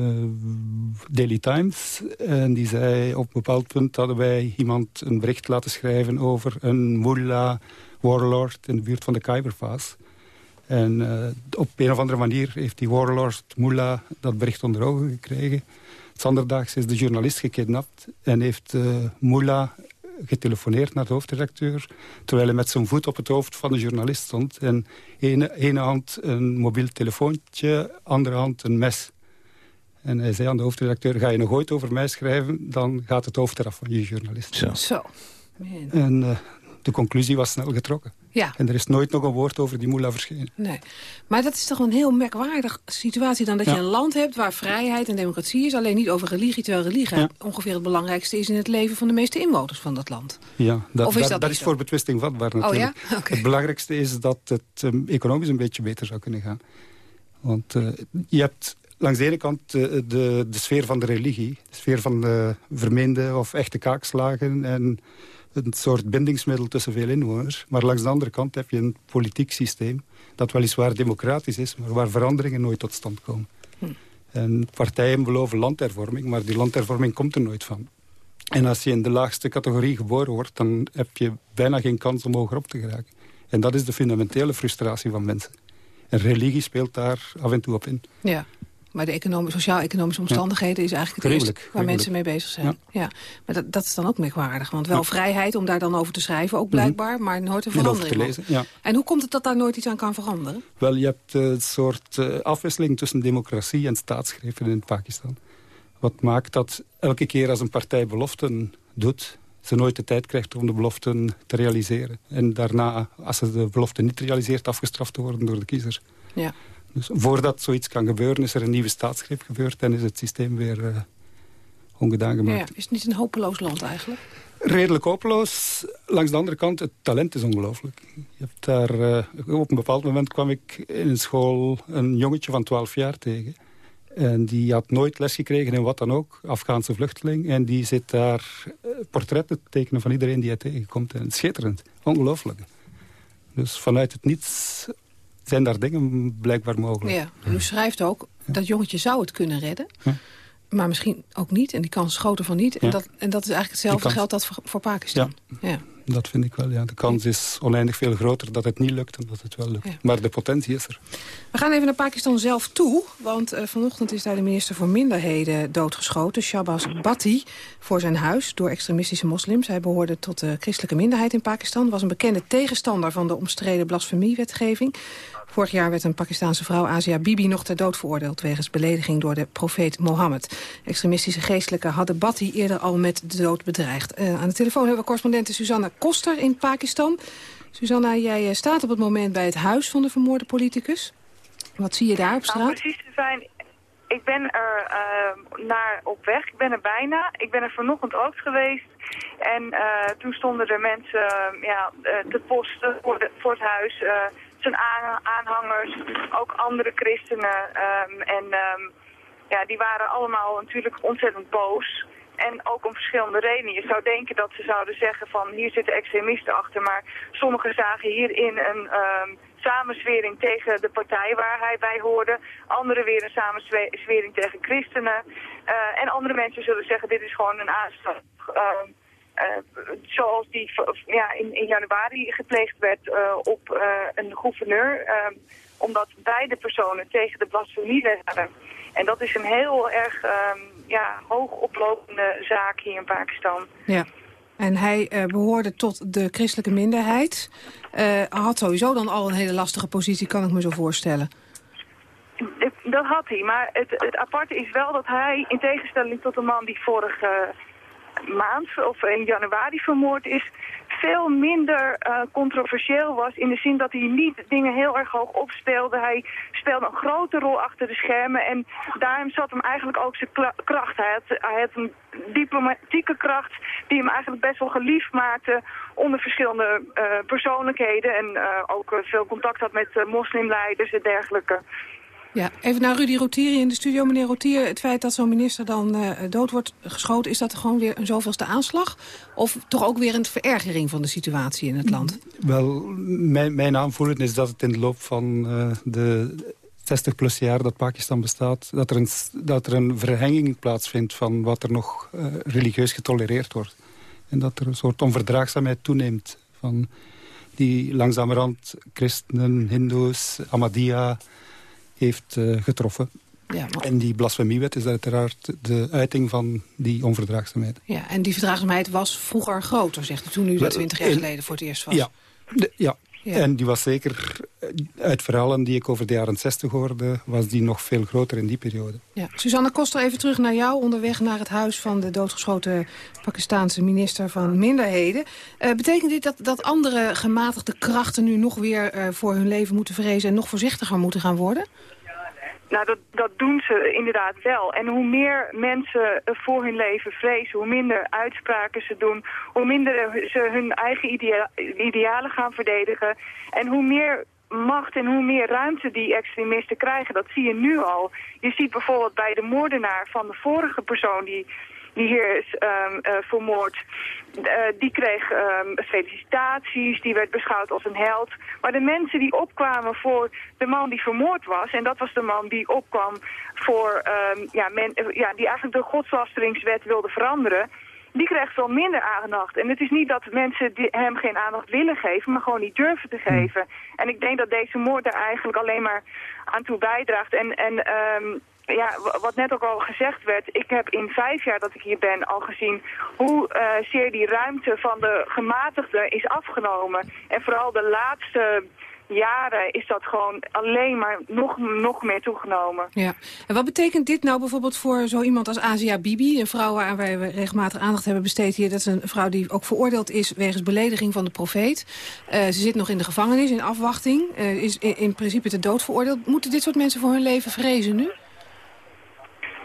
Daily Times. En die zei op een bepaald punt hadden wij iemand een bericht laten schrijven over een mullah warlord in de buurt van de Khyberpass. En uh, op een of andere manier heeft die warlord mullah dat bericht onder ogen gekregen. Zanderdaags is de journalist gekidnapt en heeft uh, mullah getelefoneerd naar de hoofdredacteur... terwijl hij met zijn voet op het hoofd van de journalist stond. En ene, ene hand een mobiel telefoontje, andere hand een mes. En hij zei aan de hoofdredacteur... ga je nog ooit over mij schrijven, dan gaat het hoofd eraf van je journalist. Zo. Zo. En uh, de conclusie was snel getrokken. Ja. En er is nooit nog een woord over die moela verschenen. Nee. Maar dat is toch een heel merkwaardige situatie dan... dat ja. je een land hebt waar vrijheid en democratie is... alleen niet over religie, terwijl religie ja. ongeveer het belangrijkste is... in het leven van de meeste inwoners van dat land. Ja, dat, of is dat, dat, dat is voor betwisting vatbaar natuurlijk. Oh, ja? okay. Het belangrijkste is dat het um, economisch een beetje beter zou kunnen gaan. Want uh, je hebt langs de ene kant uh, de, de sfeer van de religie. De sfeer van de vermeende of echte kaakslagen... en een soort bindingsmiddel tussen veel inwoners. Maar langs de andere kant heb je een politiek systeem... dat weliswaar democratisch is, maar waar veranderingen nooit tot stand komen. Hm. En partijen beloven landhervorming, maar die landhervorming komt er nooit van. En als je in de laagste categorie geboren wordt... dan heb je bijna geen kans om hoger op te geraken. En dat is de fundamentele frustratie van mensen. En religie speelt daar af en toe op in. Ja. Maar de economische, sociaal-economische omstandigheden is eigenlijk het eerste waar mensen mee bezig zijn. Ja. ja. Maar dat, dat is dan ook merkwaardig. Want wel ja. vrijheid om daar dan over te schrijven, ook blijkbaar, maar nooit een verandering. Te lezen, ja. En hoe komt het dat daar nooit iets aan kan veranderen? Wel, je hebt een soort uh, afwisseling tussen democratie en staatsgrepen in Pakistan. Wat maakt dat elke keer als een partij beloften doet ze nooit de tijd krijgt om de beloften te realiseren. En daarna, als ze de belofte niet realiseert, afgestraft te worden door de kiezers. Ja. Dus voordat zoiets kan gebeuren, is er een nieuwe staatsgreep gebeurd... en is het systeem weer uh, ongedaan gemaakt. Ja, is het niet een hopeloos land eigenlijk? Redelijk hopeloos. Langs de andere kant, het talent is ongelooflijk. Je hebt daar, uh, op een bepaald moment kwam ik in een school een jongetje van 12 jaar tegen. En die had nooit les gekregen in wat dan ook, Afghaanse vluchteling. En die zit daar uh, portretten te tekenen van iedereen die hij tegenkomt. En schitterend, ongelooflijk. Dus vanuit het niets zijn daar dingen blijkbaar mogelijk. Ja, u schrijft ook, dat jongetje zou het kunnen redden. Ja. Maar misschien ook niet. En die kans is groter van niet. En, ja. dat, en dat is eigenlijk hetzelfde geldt dat voor, voor Pakistan. Ja. ja. Dat vind ik wel. Ja. De kans is oneindig veel groter dat het niet lukt dan dat het wel lukt. Maar de potentie is er. We gaan even naar Pakistan zelf toe. Want uh, vanochtend is daar de minister voor Minderheden doodgeschoten. Shabazz Bhatti voor zijn huis door extremistische moslims. Hij behoorde tot de christelijke minderheid in Pakistan. Was een bekende tegenstander van de omstreden blasfemiewetgeving. Vorig jaar werd een Pakistanse vrouw, Asia Bibi, nog ter dood veroordeeld... wegens belediging door de profeet Mohammed. Extremistische geestelijken hadden Bhatti eerder al met de dood bedreigd. Uh, aan de telefoon hebben we correspondente Susanna Koster in Pakistan. Susanna, jij staat op het moment bij het huis van de vermoorde politicus. Wat zie je daar op Nou, straat? precies te zijn, ik ben er eh, naar op weg. Ik ben er bijna. Ik ben er vanochtend ook geweest. En eh, toen stonden er mensen eh, ja, eh, te posten voor, de, voor het huis. Zijn aan- aanhangers, ook andere christenen. ehm, en ehm, ja, die waren allemaal natuurlijk ontzettend boos. En ook om verschillende redenen. Je zou denken dat ze zouden zeggen van hier zitten extremisten achter. Maar sommigen zagen hierin een ehm, samenzwering tegen de partij waar hij bij hoorde. Anderen weer een samenzwering tegen christenen. Eh, en andere mensen zullen zeggen dit is gewoon een aanslag. eh, zoals die ja, in, in januari gepleegd werd eh, op eh, een gouverneur. ehm, omdat beide personen tegen de blasfemie waren. En dat is een heel erg ehm, ja, hoog oplopende zaak hier in Pakistan. Ja. En hij eh, behoorde tot de christelijke minderheid. Eh, had sowieso dan al een hele lastige positie, kan ik me zo voorstellen. Dat had hij, maar het, het aparte is wel dat hij, in tegenstelling tot de man die vorige maand of in januari vermoord is, veel minder eh, controversieel was in de zin dat hij niet dingen heel erg hoog opspeelde. Hij speelde een grote rol achter de schermen en daarom zat hem eigenlijk ook zijn kracht. Hij had, hij had een diplomatieke kracht die hem eigenlijk best wel geliefd maakte onder verschillende eh, persoonlijkheden en eh, ook veel contact had met moslimleiders en dergelijke. Ja, even naar Rudy Rotier in de studio. Meneer Rotier, het feit dat zo'n minister dan eh, dood wordt geschoten... is dat gewoon weer een zoveelste aanslag? Of toch ook weer een verergering van de situatie in het land? Wel, mijn, mijn aanvoelen is dat het in de loop van eh, de 60 plus jaar dat Pakistan bestaat... dat er een, dat er een verhenging plaatsvindt van wat er nog eh, religieus getolereerd wordt. En dat er een soort onverdraagzaamheid toeneemt van die langzamerhand christenen, hindoes, Ahmadiyya heeft eh, getroffen. Ja, En die blasfemiewet is uiteraard de uiting van die onverdraagzaamheid. Ja, en die verdraagzaamheid was vroeger groter, zegt u, toen u dat 20 jaar geleden voor het eerst was. Ja, de- ja. Ja. en die was zeker, eh, uit verhalen die ik over de jaren 60 hoorde... was die nog veel groter in die periode. Ja. Suzanne Koster, even terug naar jou. Onderweg naar het huis van de doodgeschoten Pakistaanse minister van Minderheden. Eh, betekent dit dat, dat andere gematigde krachten nu nog weer eh, voor hun leven moeten vrezen... en nog voorzichtiger moeten gaan worden? Nou, dat, dat doen ze inderdaad wel. En hoe meer mensen voor hun leven vrezen, hoe minder uitspraken ze doen, hoe minder ze hun eigen idea- idealen gaan verdedigen en hoe meer macht en hoe meer ruimte die extremisten krijgen. Dat zie je nu al. Je ziet bijvoorbeeld bij de moordenaar van de vorige persoon die die hier is eh, vermoord. Eh, die kreeg ehm, felicitaties, die werd beschouwd als een held. Maar de mensen die opkwamen voor de man die vermoord was... en dat was de man die opkwam voor, ehm, ja, men, eh, ja, die eigenlijk de godslasteringswet wilde veranderen... die kreeg veel minder aandacht. En het is niet dat mensen die hem geen aandacht willen geven... maar gewoon niet durven te geven. En ik denk dat deze moord daar eigenlijk alleen maar aan toe bijdraagt. En, en ehm, ja, wat net ook al gezegd werd, ik heb in vijf jaar dat ik hier ben al gezien hoe eh, zeer die ruimte van de gematigden is afgenomen. En vooral de laatste jaren is dat gewoon alleen maar nog, nog meer toegenomen. Ja. En wat betekent dit nou bijvoorbeeld voor zo iemand als Asia Bibi... een vrouw waar wij regelmatig aandacht hebben besteed hier... dat is een vrouw die ook veroordeeld is wegens belediging van de profeet. Eh, ze zit nog in de gevangenis in afwachting. eh, is in, in principe te dood veroordeeld. Moeten dit soort mensen voor hun leven vrezen nu?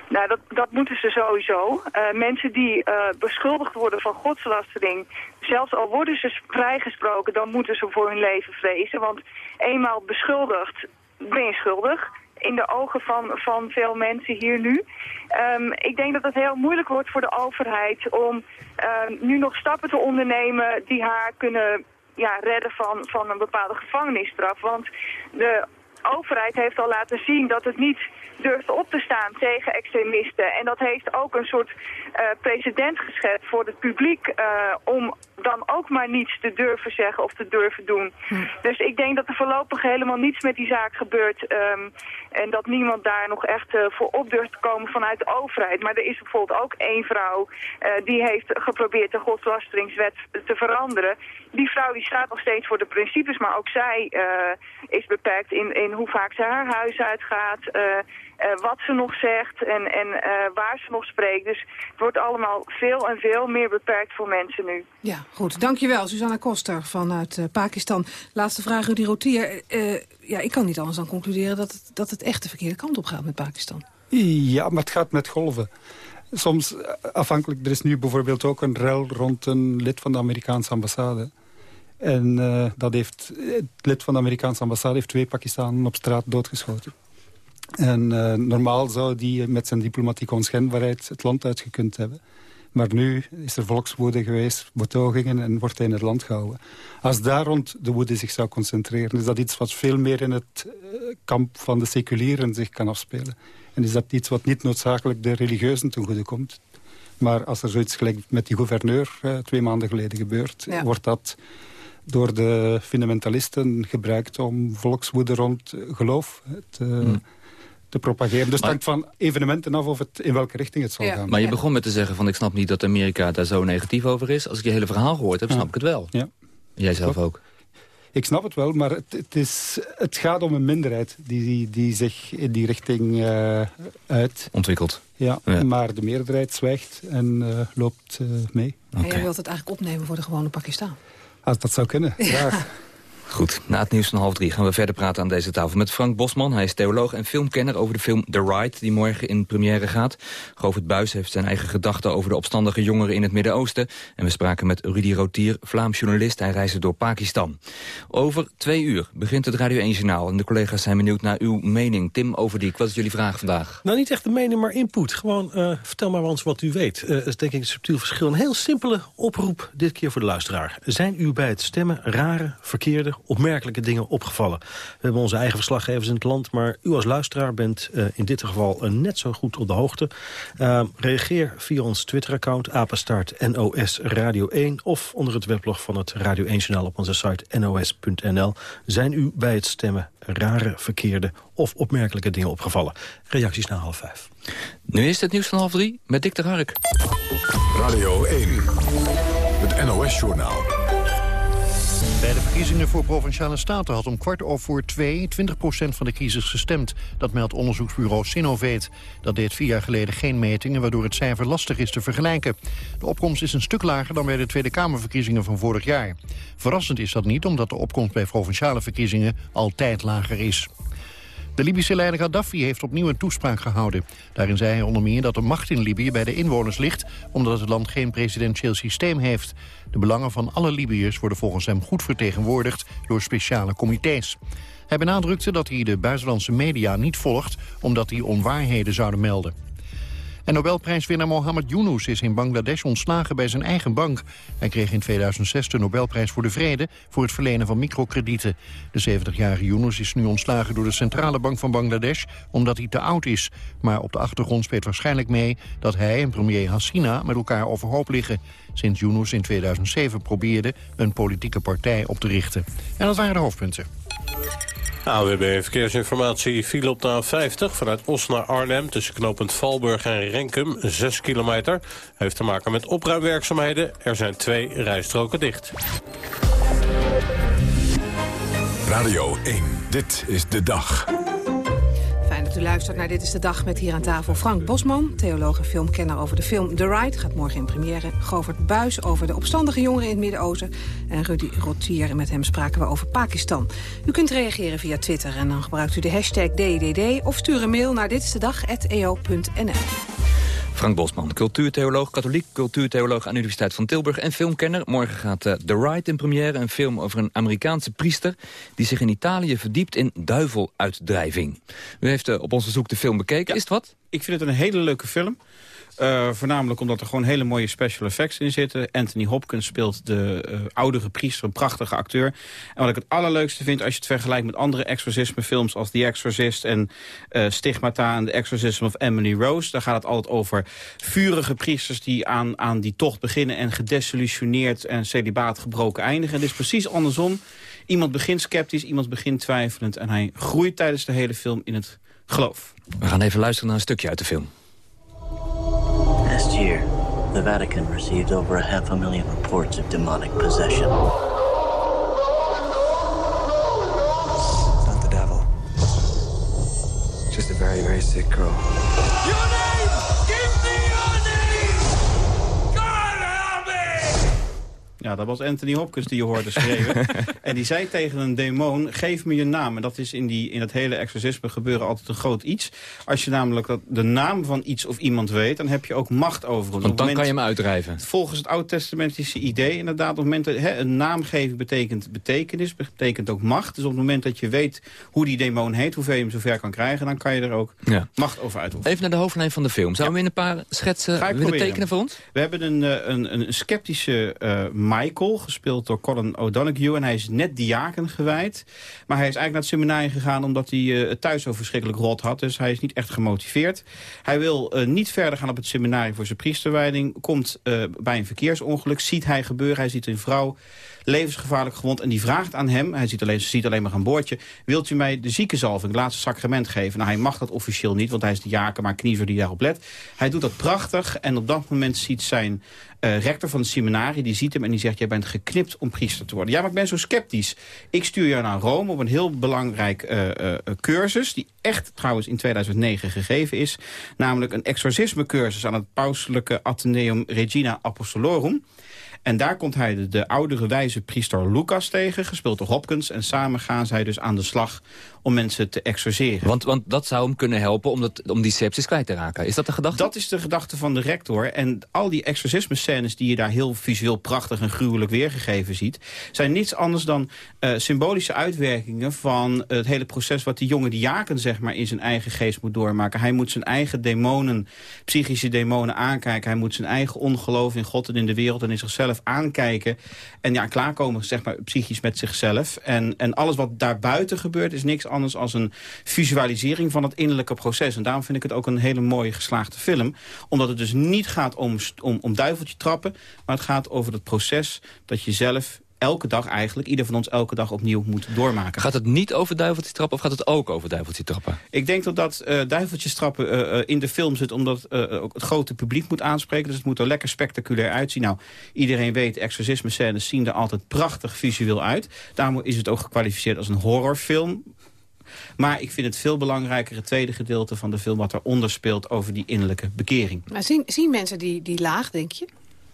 Nou, dat, dat moeten ze sowieso. Eh, mensen die eh, beschuldigd worden van godslastering, zelfs al worden ze vrijgesproken, dan moeten ze voor hun leven vrezen. Want eenmaal beschuldigd ben je schuldig in de ogen van, van veel mensen hier nu. Ehm, ik denk dat het heel moeilijk wordt voor de overheid om ehm, nu nog stappen te ondernemen die haar kunnen ja, redden van, van een bepaalde gevangenisstraf. Want de overheid heeft al laten zien dat het niet durft op te staan tegen extremisten. En dat heeft ook een soort eh, precedent geschept voor het publiek eh, om dan ook maar niets te durven zeggen of te durven doen. Dus ik denk dat er voorlopig helemaal niets met die zaak gebeurt. ehm, en dat niemand daar nog echt eh, voor op durft te komen vanuit de overheid. Maar er is bijvoorbeeld ook één vrouw die heeft geprobeerd de godslasteringswet te veranderen. Die vrouw die staat nog steeds voor de principes, maar ook zij is beperkt in, in hoe vaak ze haar huis uitgaat, eh, eh, wat ze nog zegt en, en eh, waar ze nog spreekt. Dus het wordt allemaal veel en veel meer beperkt voor mensen nu. Ja, goed. Dank Dankjewel, Susanna Koster vanuit uh, Pakistan. Laatste vraag, Rudy Rotier. Uh, ja, ik kan niet anders dan concluderen dat het, dat het echt de verkeerde kant op gaat met Pakistan. Ja, maar het gaat met golven. Soms afhankelijk, er is nu bijvoorbeeld ook een rel rond een lid van de Amerikaanse ambassade. En uh, dat heeft, het lid van de Amerikaanse ambassade heeft twee Pakistanen op straat doodgeschoten. En uh, normaal zou die met zijn diplomatieke onschendbaarheid het land uitgekund hebben. Maar nu is er volkswoede geweest, betogingen en wordt hij in het land gehouden. Als daar rond de woede zich zou concentreren... is dat iets wat veel meer in het uh, kamp van de seculieren zich kan afspelen. En is dat iets wat niet noodzakelijk de religieuzen ten goede komt. Maar als er zoiets gelijk met die gouverneur uh, twee maanden geleden gebeurt... Ja. wordt dat door de fundamentalisten gebruikt om volkswoede rond geloof te, mm. te propageren. Dus het hangt van evenementen af of het in welke richting het zal ja. gaan. Maar je begon met te zeggen van ik snap niet dat Amerika daar zo negatief over is. Als ik je hele verhaal gehoord heb, snap ik het wel. Ja. Jij zelf ook. Ik snap het wel, maar het, het, is, het gaat om een minderheid die, die, die zich in die richting uh, uit. Ontwikkelt. Ja, ja, maar de meerderheid zwijgt en uh, loopt uh, mee. Okay. En jij wilt het eigenlijk opnemen voor de gewone Pakistan? Als dat zou kunnen. Goed, na het nieuws van half drie gaan we verder praten aan deze tafel met Frank Bosman. Hij is theoloog en filmkenner over de film The Ride, die morgen in première gaat. Govert Buis heeft zijn eigen gedachten over de opstandige jongeren in het Midden-Oosten. En we spraken met Rudy Rotier, Vlaams journalist. Hij reisde door Pakistan. Over twee uur begint het Radio 1 Journaal. En de collega's zijn benieuwd naar uw mening. Tim Overdiek, wat is jullie vraag vandaag? Nou, niet echt een mening, maar input. Gewoon, uh, vertel maar ons wat u weet. Dat is denk ik een subtiel verschil. Een heel simpele oproep dit keer voor de luisteraar. Zijn u bij het stemmen rare, verkeerde opmerkelijke dingen opgevallen. We hebben onze eigen verslaggevers in het land... maar u als luisteraar bent uh, in dit geval uh, net zo goed op de hoogte. Uh, reageer via ons Twitter-account apenstaart NOS Radio 1... of onder het weblog van het Radio 1-journaal op onze site nos.nl. Zijn u bij het stemmen rare, verkeerde of opmerkelijke dingen opgevallen? Reacties na half vijf. Nu is het nieuws van half drie met Dick de Hark. Radio 1, het NOS-journaal. Bij de verkiezingen voor Provinciale Staten had om kwart over twee 20% van de kiezers gestemd. Dat meldt onderzoeksbureau Sinoveet. Dat deed vier jaar geleden geen metingen, waardoor het cijfer lastig is te vergelijken. De opkomst is een stuk lager dan bij de Tweede Kamerverkiezingen van vorig jaar. Verrassend is dat niet, omdat de opkomst bij provinciale verkiezingen altijd lager is. De Libische leider Gaddafi heeft opnieuw een toespraak gehouden. Daarin zei hij onder meer dat de macht in Libië bij de inwoners ligt... omdat het land geen presidentieel systeem heeft. De belangen van alle Libiërs worden volgens hem goed vertegenwoordigd... door speciale comité's. Hij benadrukte dat hij de buitenlandse media niet volgt... omdat die onwaarheden zouden melden. En Nobelprijswinnaar Mohammed Yunus is in Bangladesh ontslagen bij zijn eigen bank. Hij kreeg in 2006 de Nobelprijs voor de Vrede voor het verlenen van microkredieten. De 70-jarige Yunus is nu ontslagen door de Centrale Bank van Bangladesh omdat hij te oud is. Maar op de achtergrond speelt waarschijnlijk mee dat hij en premier Hassina met elkaar overhoop liggen. Sinds Yunus in 2007 probeerde een politieke partij op te richten. En dat waren de hoofdpunten. AWB Verkeersinformatie viel op de A50 vanuit Os naar Arnhem... tussen knooppunt Valburg en Renkum, 6 kilometer. Heeft te maken met opruimwerkzaamheden. Er zijn twee rijstroken dicht. Radio 1, dit is de dag. Dat u luistert naar Dit is de Dag met hier aan tafel Frank Bosman... theoloog en filmkenner over de film The Ride, gaat morgen in première. Govert Buis over de opstandige jongeren in het Midden-Oosten. En Rudy Rotier, met hem spraken we over Pakistan. U kunt reageren via Twitter en dan gebruikt u de hashtag DDD... of stuur een mail naar ditistedag.eo.nl. Frank Bosman, cultuurtheoloog, katholiek cultuurtheoloog aan de Universiteit van Tilburg en filmkenner. Morgen gaat uh, The Ride in première, een film over een Amerikaanse priester... die zich in Italië verdiept in duiveluitdrijving. U heeft uh, op onze zoek de film bekeken, is het wat? Ik vind het een hele leuke film. Uh, voornamelijk omdat er gewoon hele mooie special effects in zitten. Anthony Hopkins speelt de uh, oudere priester, een prachtige acteur. En wat ik het allerleukste vind als je het vergelijkt met andere exorcismefilms... als The Exorcist en uh, Stigmata en The Exorcism of Emily Rose... daar gaat het altijd over vurige priesters die aan, aan die tocht beginnen... en gedesillusioneerd en celibaat gebroken eindigen. En dit is precies andersom. Iemand begint sceptisch, iemand begint twijfelend... en hij groeit tijdens de hele film in het geloof. We gaan even luisteren naar een stukje uit de film. Last year, the Vatican received over a half a million reports of demonic possession. It's not the devil. It's just a very, very sick girl. Ja, dat was Anthony Hopkins die je hoorde schreeuwen. en die zei tegen een demon, geef me je naam. En dat is in, die, in het hele exorcisme gebeuren altijd een groot iets. Als je namelijk dat de naam van iets of iemand weet... dan heb je ook macht over hem. Want dan kan je hem uitdrijven. Volgens het oud-testamentische idee inderdaad... op het moment dat hè, een naamgeving betekent betekenis, betekent ook macht. Dus op het moment dat je weet hoe die demon heet... hoeveel je hem zover kan krijgen... dan kan je er ook macht over uitoefenen. Even naar de hoofdlijn van de film. Zou we in een paar schetsen willen tekenen voor ons? We hebben een, eh, een, een sceptische uh, Michael, gespeeld door Colin O'Donoghue. En hij is net diaken gewijd. Maar hij is eigenlijk naar het seminarie gegaan omdat hij het thuis zo verschrikkelijk rot had. Dus hij is niet echt gemotiveerd. Hij wil uh, niet verder gaan op het seminarie voor zijn priesterwijding. Komt bij een verkeersongeluk, ziet hij gebeuren. Hij ziet een vrouw levensgevaarlijk gewond. En die vraagt aan hem, hij ziet alleen, ziet alleen maar een boordje... wilt u mij de ziekenzalving, het laatste sacrament geven? Nou, hij mag dat officieel niet, want hij is de jaker, maar kniezer die daarop let. Hij doet dat prachtig en op dat moment ziet zijn uh, rector van het seminarie, die ziet hem en die zegt... jij bent geknipt om priester te worden. Ja, maar ik ben zo sceptisch. Ik stuur jou naar Rome op een heel belangrijk uh, uh, cursus... die echt trouwens in 2009 gegeven is. Namelijk een exorcismecursus aan het pauselijke Atheneum Regina Apostolorum. En daar komt hij de, de oudere wijze priester Lucas tegen, gespeeld door Hopkins. En samen gaan zij dus aan de slag om mensen te exorceren. Want, want dat zou hem kunnen helpen om, dat, om die sepsis kwijt te raken. Is dat de gedachte? Dat is de gedachte van de rector. En al die exorcisme-scènes die je daar heel visueel prachtig en gruwelijk weergegeven ziet... zijn niets anders dan uh, symbolische uitwerkingen van het hele proces... wat die jonge diaken zeg maar, in zijn eigen geest moet doormaken. Hij moet zijn eigen demonen, psychische demonen aankijken. Hij moet zijn eigen ongeloof in God en in de wereld en in zichzelf aankijken. En ja, klaarkomen zeg maar, psychisch met zichzelf. En, en alles wat daarbuiten gebeurt is niks anders als een visualisering van het innerlijke proces. En daarom vind ik het ook een hele mooie geslaagde film. Omdat het dus niet gaat om, om, om duiveltje trappen, maar het gaat over het proces dat je zelf elke dag eigenlijk, ieder van ons elke dag opnieuw moet doormaken. Gaat het niet over duiveltje trappen of gaat het ook over duiveltje trappen? Ik denk dat dat uh, duiveltjes trappen uh, in de film zit... omdat uh, ook het grote publiek moet aanspreken. Dus het moet er lekker spectaculair uitzien. Nou, iedereen weet, exorcisme scènes zien er altijd prachtig visueel uit. Daarom is het ook gekwalificeerd als een horrorfilm. Maar ik vind het veel belangrijker, het tweede gedeelte van de film... wat eronder speelt over die innerlijke bekering. Maar zien, zien mensen die, die laag, denk je?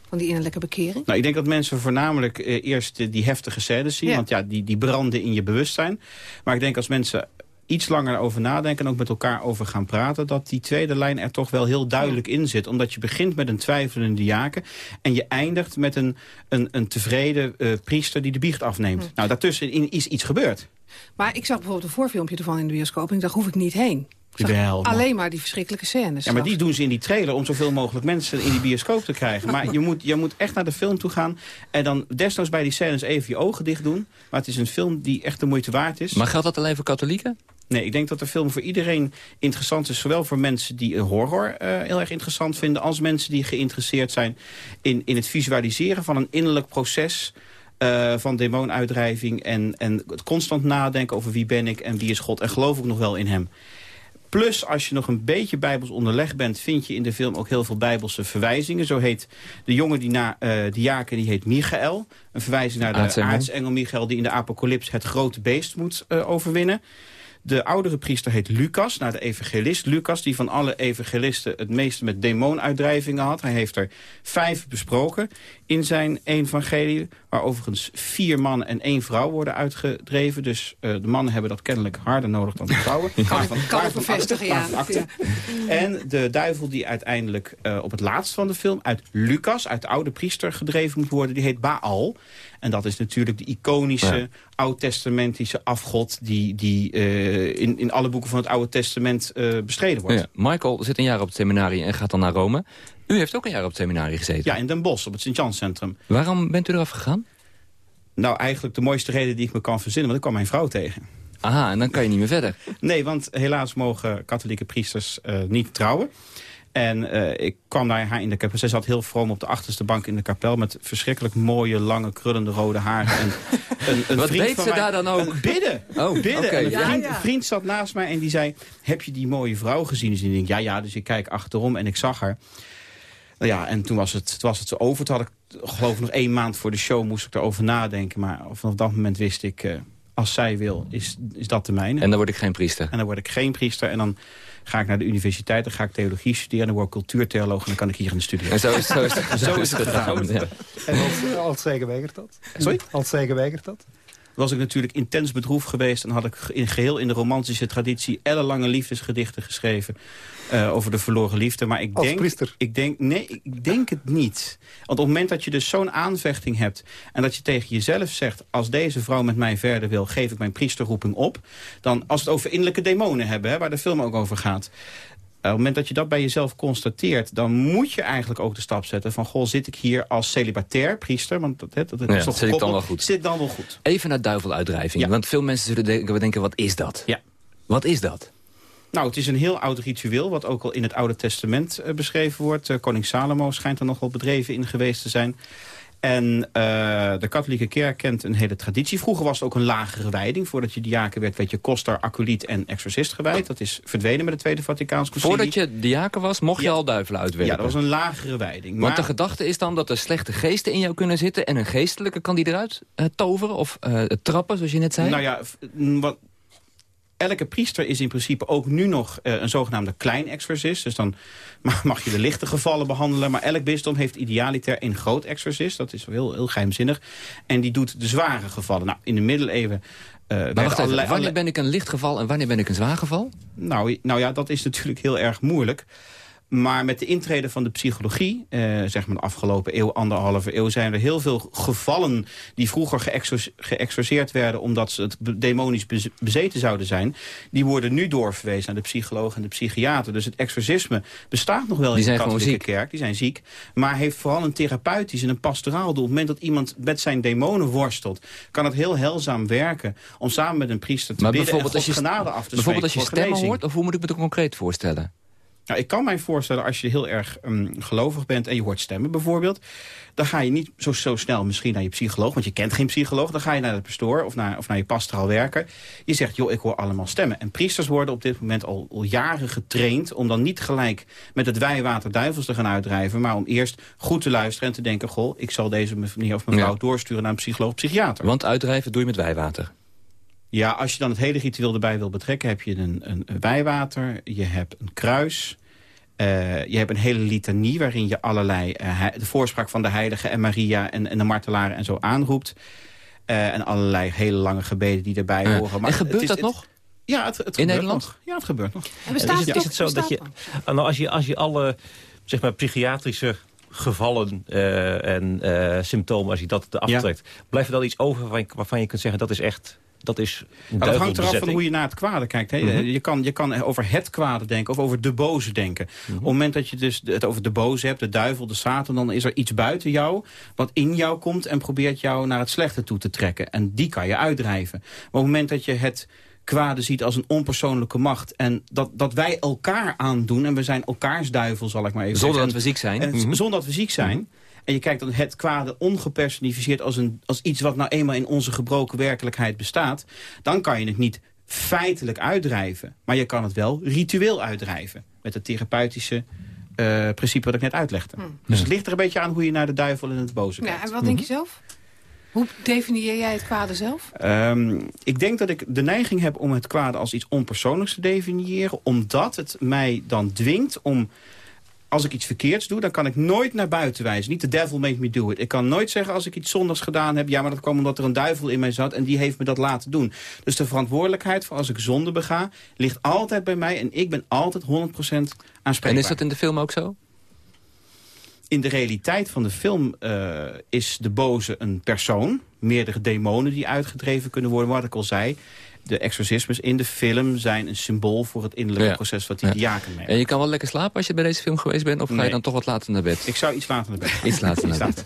Van die innerlijke bekering? Nou, ik denk dat mensen voornamelijk eh, eerst eh, die heftige scènes zien. Ja. Want ja, die, die branden in je bewustzijn. Maar ik denk als mensen iets langer over nadenken en ook met elkaar over gaan praten... dat die tweede lijn er toch wel heel duidelijk in zit. Omdat je begint met een twijfelende diaken... en je eindigt met een, een, een tevreden uh, priester die de biecht afneemt. Nou, daartussenin is iets gebeurd. Maar ik zag bijvoorbeeld een voorfilmpje ervan in de bioscoop... en ik dacht, hoef ik niet heen. Wel, alleen maar die verschrikkelijke scènes. Ja, maar die doen ze in die trailer om zoveel mogelijk mensen in die bioscoop te krijgen. Maar je moet, je moet echt naar de film toe gaan en dan desnoods bij die scènes even je ogen dicht doen. Maar het is een film die echt de moeite waard is. Maar geldt dat alleen voor katholieken? Nee, ik denk dat de film voor iedereen interessant is. Zowel voor mensen die horror uh, heel erg interessant vinden... als mensen die geïnteresseerd zijn in, in het visualiseren van een innerlijk proces... Uh, van demoonuitdrijving en, en het constant nadenken over wie ben ik en wie is God. En geloof ik nog wel in hem. Plus, als je nog een beetje bijbels onderlegd bent... vind je in de film ook heel veel bijbelse verwijzingen. Zo heet de jongen die na uh, de jaken, die heet Michael. Een verwijzing naar de aartsengel, aartsengel Michael... die in de apocalyps het grote beest moet uh, overwinnen. De oudere priester heet Lucas, naar de evangelist Lucas... die van alle evangelisten het meeste met demoonuitdrijvingen had. Hij heeft er vijf besproken in zijn evangelie... waar overigens vier mannen en één vrouw worden uitgedreven. Dus uh, de mannen hebben dat kennelijk harder nodig dan de vrouwen. kan van, kan bevestigen, ja. ja. En de duivel die uiteindelijk uh, op het laatst van de film... uit Lucas, uit de oude priester gedreven moet worden... die heet Baal. En dat is natuurlijk de iconische ja. oud-testamentische afgod... die, die uh, in, in alle boeken van het Oude Testament uh, bestreden wordt. Ja. Michael zit een jaar op het seminarie en gaat dan naar Rome. U heeft ook een jaar op het seminarie gezeten. Ja, in Den Bosch, op het Sint-Jans-centrum. Waarom bent u eraf gegaan? Nou, eigenlijk de mooiste reden die ik me kan verzinnen... want ik kwam mijn vrouw tegen. Aha, en dan kan je niet meer verder. Nee, want helaas mogen katholieke priesters uh, niet trouwen. En uh, ik kwam naar haar in de kapel. Zij zat heel vroom op de achterste bank in de kapel... met verschrikkelijk mooie, lange, krullende rode haren. En een, een Wat deed ze mij, daar dan ook? Een bidden. Oh, bidden. oké. En een vriend, ja. vriend zat naast mij en die zei... heb je die mooie vrouw gezien? Dus ik denk, ja, ja. Dus ik kijk achterom en ik zag haar. Nou ja, en toen was het, toen was het zo over. Toen had ik, geloof ik, nog één maand voor de show moest ik erover nadenken. Maar vanaf dat moment wist ik... Uh, als zij wil, is, is dat de mijne. En dan word ik geen priester? En dan word ik geen priester. En dan ga ik naar de universiteit, dan ga ik theologie studeren... dan word ik cultuurtheoloog en dan kan ik hier in de studio. En zo is, zo is, zo is het gegaan. En als, als zij geweigerd dat? Sorry? Als zij geweigerd dat? Was ik natuurlijk intens bedroefd geweest... en had ik in, geheel in de romantische traditie... ellenlange liefdesgedichten geschreven uh, over de verloren liefde. Maar ik Als denk, priester? Ik denk, nee, ik denk het niet. Want op het moment dat je dus zo'n aanvechting hebt... en dat je tegen jezelf zegt... als deze vrouw met mij verder wil, geef ik mijn priesterroeping op... dan als we het over innerlijke demonen hebben, hè, waar de film ook over gaat... op het moment dat je dat bij jezelf constateert... dan moet je eigenlijk ook de stap zetten van... goh, zit ik hier als celibatair priester? Want dat, dat, dat Ja, is toch zit ik dan wel goed? Zit dan wel goed. Even naar duiveluitdrijving. Want veel mensen zullen denken, denken, wat is dat? Ja. Wat is dat? Nou, het is een heel oud ritueel, wat ook al in het Oude Testament eh, beschreven wordt. Eh, koning Salomo schijnt er nog wel bedreven in geweest te zijn. En eh, de katholieke kerk kent een hele traditie. Vroeger was het ook een lagere wijding. Voordat je diaken werd, werd je koster, acoliet en exorcist gewijd. Dat is verdwenen met de Tweede Vaticaans Concilie. Voordat je diaken was, mocht je al duivelen uitwerpen? Ja, dat was een lagere wijding. Want de gedachte is dan dat er slechte geesten in jou kunnen zitten... en een geestelijke kan die eruit eh, toveren of eh, trappen, zoals je net zei? Nou ja, wat, elke priester is in principe ook nu nog eh, een zogenaamde klein exorcist. Dus dan ma- mag je de lichte gevallen behandelen. Maar elk bisdom heeft idealiter een groot exorcist. Dat is wel heel, heel geheimzinnig. En die doet de zware gevallen. Nou, in de middeleeuwen... eh, maar wacht even, allerlei- wanneer ben ik een licht geval en wanneer ben ik een zwaar geval? Nou, nou ja, dat is natuurlijk heel erg moeilijk. Maar met de intrede van de psychologie, eh, zeg maar de afgelopen eeuw, anderhalve eeuw... zijn er heel veel gevallen die vroeger geëxor- geëxorceerd werden... omdat ze het demonisch bez- bezeten zouden zijn... die worden nu doorverwezen naar de psycholoog en de psychiater. Dus het exorcisme bestaat nog wel Die in zijn de katholieke kerk. Die zijn ziek. Maar heeft vooral een therapeutisch en een pastoraal doel. Op het moment dat iemand met zijn demonen worstelt... kan het heel heilzaam werken om samen met een priester te Maar bidden... en bijvoorbeeld als Gods je, genade af te bijvoorbeeld als je stemmen hoort, of hoe moet ik me dat concreet voorstellen? Nou, ik kan mij voorstellen, als je heel erg ehm, gelovig bent en je hoort stemmen bijvoorbeeld... dan ga je niet zo, zo snel misschien naar je psycholoog, want je kent geen psycholoog. Dan ga je naar de pastoor of naar, of naar je pastoraal werker. Je zegt, joh, ik hoor allemaal stemmen. En priesters worden op dit moment al, al jaren getraind... om dan niet gelijk met het wijwater duivels te gaan uitdrijven... maar om eerst goed te luisteren en te denken... goh, ik zal deze meneer of mevrouw Ja. doorsturen naar een psycholoog of psychiater. Want uitdrijven doe je met wijwater. Ja, als je dan het hele ritueel erbij wil betrekken... heb je een, een, een wijwater, je hebt een kruis... eh, je hebt een hele litanie waarin je allerlei... eh, de voorspraak van de heilige en Maria en, en de martelaren en zo aanroept. Eh, en allerlei hele lange gebeden die erbij Ja. horen. En het gebeurt is- dat het- nog? Ja, het, het In gebeurt Nederland? nog. Ja, het gebeurt nog. En bestaat is, het, is het zo dat je, Bestaat nou, als je, als je alle zeg maar, psychiatrische gevallen eh, en eh, symptomen, als je dat aftrekt, blijft er dan iets over waarvan je, waarvan je kunt zeggen dat is echt, dat is Maar dat hangt eraf van hoe je naar het kwade kijkt. Hè. Mhm. je, kan, je kan over het kwade denken of over de boze denken. Mhm. Op het moment dat je dus het over de boze hebt, de duivel, de satan... dan is er iets buiten jou wat in jou komt... en probeert jou naar het slechte toe te trekken. En die kan je uitdrijven. Maar op het moment dat je het kwade ziet als een onpersoonlijke macht... en dat, dat wij elkaar aandoen en we zijn elkaars duivel, zal ik maar even Zonder zeggen. dat we ziek zijn. En, Mhm. Zonder dat we ziek zijn. En je kijkt dan het kwade ongepersonificeerd als, een, als iets wat nou eenmaal in onze gebroken werkelijkheid bestaat. Dan kan je het niet feitelijk uitdrijven. Maar je kan het wel ritueel uitdrijven. Met het therapeutische eh, principe wat ik net uitlegde. Dus het ligt er een beetje aan hoe je naar de duivel en het boze kijkt. Ja, en wat denk je zelf? Hoe definieer jij het kwade zelf? Ehm, ik denk dat ik de neiging heb om het kwade als iets onpersoonlijks te definiëren. Omdat het mij dan dwingt om... Als ik iets verkeerds doe, dan kan ik nooit naar buiten wijzen. Niet de devil made me do it. Ik kan nooit zeggen als ik iets zondags gedaan heb... ja, maar dat kwam omdat er een duivel in mij zat en die heeft me dat laten doen. Dus de verantwoordelijkheid voor als ik zonde bega... ligt altijd bij mij en ik ben altijd 100% aanspreekbaar. En is dat in de film ook zo? In de realiteit van de film eh, is de boze een persoon. Meerdere demonen die uitgedreven kunnen worden. Wat ik al zei, de exorcismes in de film zijn een symbool voor het innerlijke Ja. proces wat die Ja. diaken mee. En je kan wel lekker slapen als je bij deze film geweest bent? Of ga je dan toch wat later naar bed? Ik zou iets later naar bed gaan. Iets later naar bed.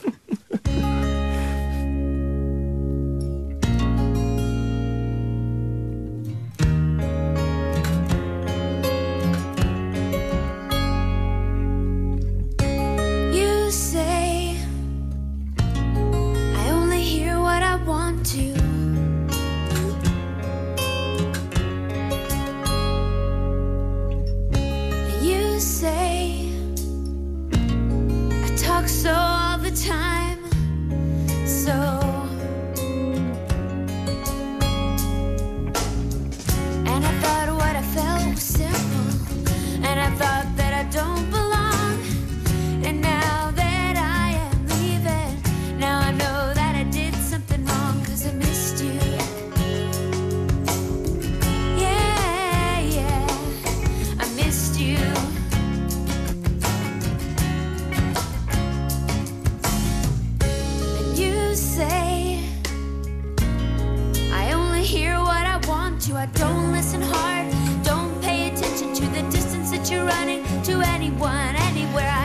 I don't listen hard. Don't pay attention to the distance that you're running to anyone, anywhere.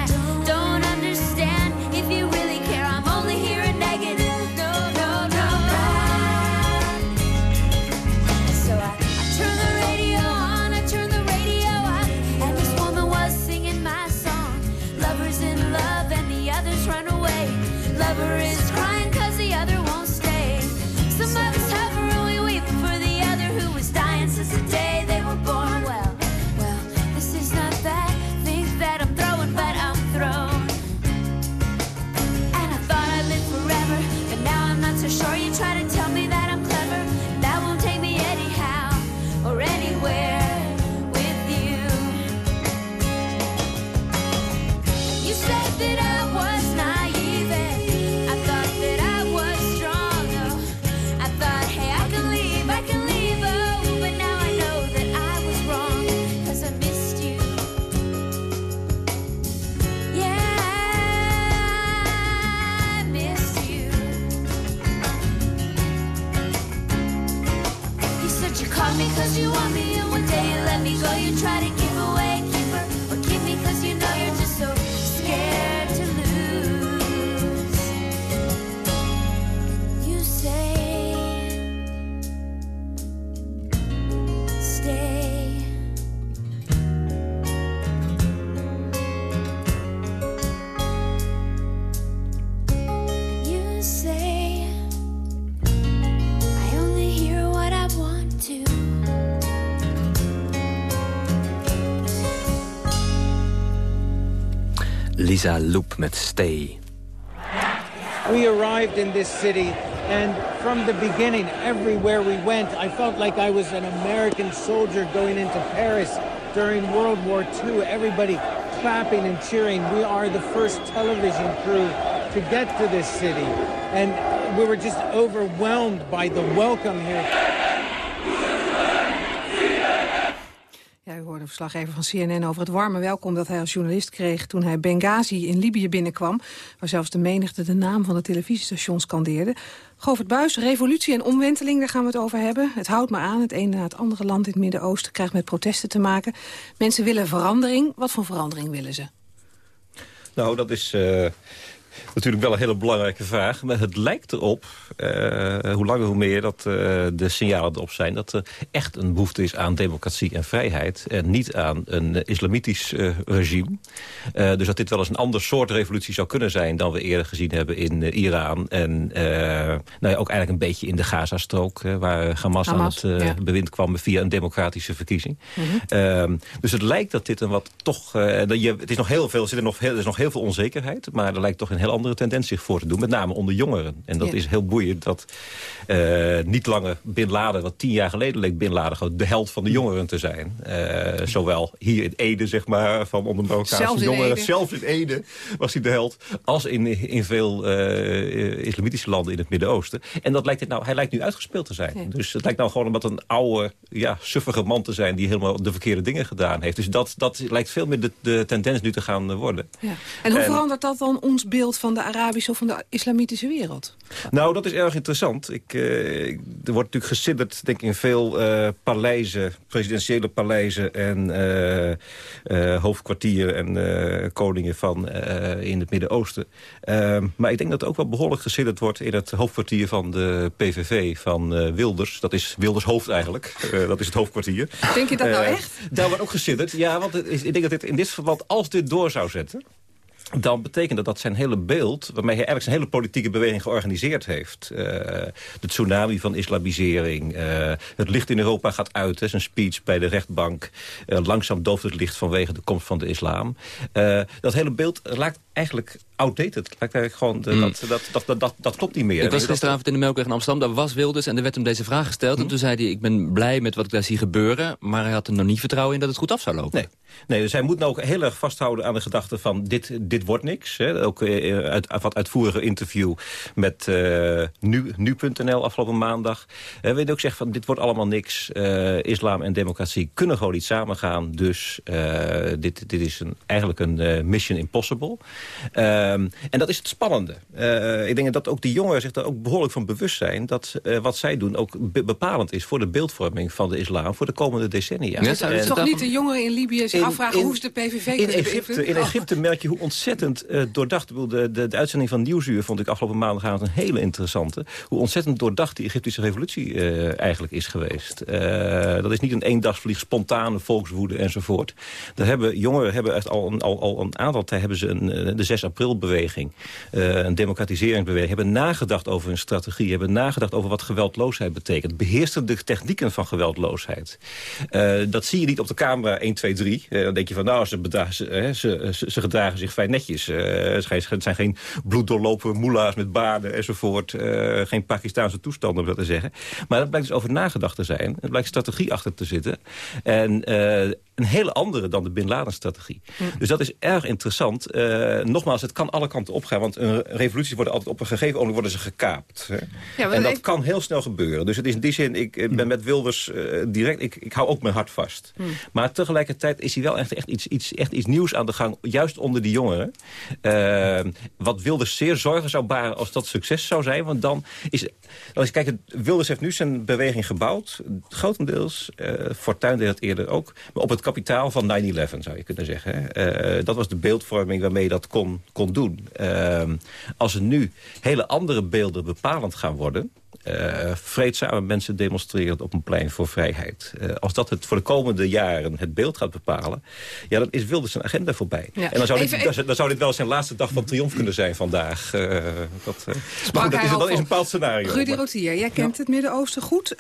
Lisa Loep met Stay. We arrived in this city, and from the beginning, everywhere we went, I felt like I was an American soldier going into Paris during World War II. Everybody clapping and cheering. We are the first television crew to get to this city, and we were just overwhelmed by the welcome here. Ja, u hoorde een verslaggever van CNN over het warme welkom dat hij als journalist kreeg toen hij Benghazi in Libië binnenkwam, waar zelfs de menigte de naam van de televisiestations scandeerde. Govert Buis, revolutie en omwenteling, daar gaan we het over hebben. Het houdt maar aan, het ene na het andere land in het Midden-Oosten krijgt met protesten te maken. Mensen willen verandering. Wat voor verandering willen ze? Nou, dat is eh, natuurlijk wel een hele belangrijke vraag. Maar het lijkt erop, eh, hoe langer hoe meer dat eh, de signalen erop zijn... dat er echt een behoefte is aan democratie en vrijheid... en niet aan een eh, islamitisch regime. Dus dat dit wel eens een ander soort revolutie zou kunnen zijn... dan we eerder gezien hebben in Iran. En nou ja, ook eigenlijk een beetje in de Gazastrook... waar Hamas, Hamas, aan het ja. bewind kwam via een democratische verkiezing. Ehm, dus het lijkt dat dit een wat toch... je, het is nog heel veel, er, zit er, nog heel, er is nog heel veel onzekerheid... maar er lijkt toch een heel andere tendens zich voor te doen. Met name onder jongeren. En dat Ja. is heel boeiend dat eh, niet langer Bin Laden... wat tien jaar geleden leek Bin Laden gewoon de held van de jongeren te zijn. Eh, zowel hier in Ede, zeg maar, van onder Marokkaanse jongeren... Zelfs in Ede was hij de held... als in, in veel eh, islamitische landen in het Midden-Oosten. En dat lijkt het nou, hij lijkt nu uitgespeeld te zijn. Ja. Dus het lijkt nou gewoon omdat een oude, ja, suffige man te zijn... die helemaal de verkeerde dingen gedaan heeft. Dus dat, dat lijkt veel meer de, de tendens nu te gaan worden. Ja. En hoe En- verandert dat dan ons beeld van de Arabische of van de islamitische wereld? Nou, dat is erg interessant. Ik, eh, er wordt natuurlijk gesidderd, denk ik, in veel eh, paleizen, presidentiële paleizen en eh, hoofdkwartieren en koningen van in het Midden-Oosten. Ehm, maar ik denk dat er ook wel behoorlijk gesidderd wordt in het hoofdkwartier van de PVV van Wilders. Dat is Wilders hoofd eigenlijk. Dat is het hoofdkwartier. Denk je dat nou echt? Daar wordt ook gesidderd. Ja, want ik denk dat dit in dit verband, als dit door zou zetten dan betekent dat dat zijn hele beeld... waarmee hij eigenlijk zijn hele politieke beweging georganiseerd heeft. eh, de tsunami van islamisering. eh, het licht in Europa gaat uit. Hè, zijn speech bij de rechtbank. eh, langzaam dooft het licht vanwege de komst van de islam. Dat hele beeld lijkt eigenlijk outdated. Lijkt eigenlijk gewoon, de- Mm. dat, dat, dat, dat, dat, dat klopt niet meer. Ik was gisteravond in de Melkweg in Amsterdam. Daar was Wilders en er werd hem deze vraag gesteld. En toen zei hij, ik ben blij met wat ik daar zie gebeuren. Maar hij had er nog niet vertrouwen in dat het goed af zou lopen. Nee. Nee, dus hij moet nou ook heel erg vasthouden aan de gedachte van... dit, dit dit wordt niks. Hè. Ook uh, uit, wat uitvoerige interview met uh, nu, nu.nl afgelopen maandag. Uh, weet ook zegt van dit wordt allemaal niks. islam en democratie kunnen gewoon niet samengaan. Dus dit, dit is een, eigenlijk een mission impossible. Ehm, en dat is het spannende. ik denk dat ook die jongeren zich daar ook behoorlijk van bewust zijn... dat wat zij doen ook bepalend is voor de beeldvorming van de islam... voor de komende decennia. Ja, het is toch niet de jongeren in Libië zich afvragen... hoe is de PVV in Egypte, in Egypte merk je hoe ontzettend uh, doordacht... De, de, de uitzending van Nieuwsuur vond ik afgelopen maandagavond een hele interessante. Hoe ontzettend doordacht die Egyptische revolutie uh, eigenlijk is geweest. Uh, dat is niet een eendagsvlieg, spontane volkswoede enzovoort. Daar hebben, jongeren hebben echt al, al, al een aantal tijd... hebben ze een, de 6 april beweging, een democratiseringsbeweging... hebben nagedacht over hun strategie, hebben nagedacht over wat geweldloosheid betekent. Beheersten de technieken van geweldloosheid. dat zie je niet op de camera 1, 2, 3. dan denk je van, nou, ze, ze, ze, gedragen zich vrij netjes. het zijn geen bloeddoorlopen moela's met baarden enzovoort. Uh, geen Pakistaanse toestanden, om dat te zeggen. Maar dat blijkt dus over nagedacht te zijn. Er blijkt strategie achter te zitten. En uh, een hele andere dan de Bin Laden-strategie. Dus dat is erg interessant. Uh, nogmaals, het kan alle kanten opgaan. Want een revolutie worden altijd op een gegeven moment worden ze gekaapt. Hè? Ja, en dat kan heel snel gebeuren. Dus het is in die zin, ik ben met Wilders uh, direct... Ik, ik hou ook mijn hart vast. Hmm. Maar tegelijkertijd is hij wel echt, echt, iets, iets, echt iets nieuws aan de gang. Juist onder die jongeren. Uh, wat Wilders zeer zorgen zou baren als dat succes zou zijn. Want dan is... Als je kijkt, Wilders heeft nu zijn beweging gebouwd. Grotendeels. Fortuyn deed het eerder ook. Maar op het kapitaal van 9-11, zou je kunnen zeggen. Uh, dat was de beeldvorming waarmee je dat kon, kon doen. Uh, als er nu hele andere beelden bepalend gaan worden vreedzame mensen demonstreren op een plein voor vrijheid. Uh, als dat het voor de komende jaren het beeld gaat bepalen... ja, dan is Wilders zijn agenda voorbij. Ja. En dan zou, dit, dan zou dit wel zijn laatste dag van triomf kunnen zijn vandaag. Uh, dat, maar goed, dat is, dat is een bepaald scenario. Rudy Rotier, jij kent het Midden-Oosten goed.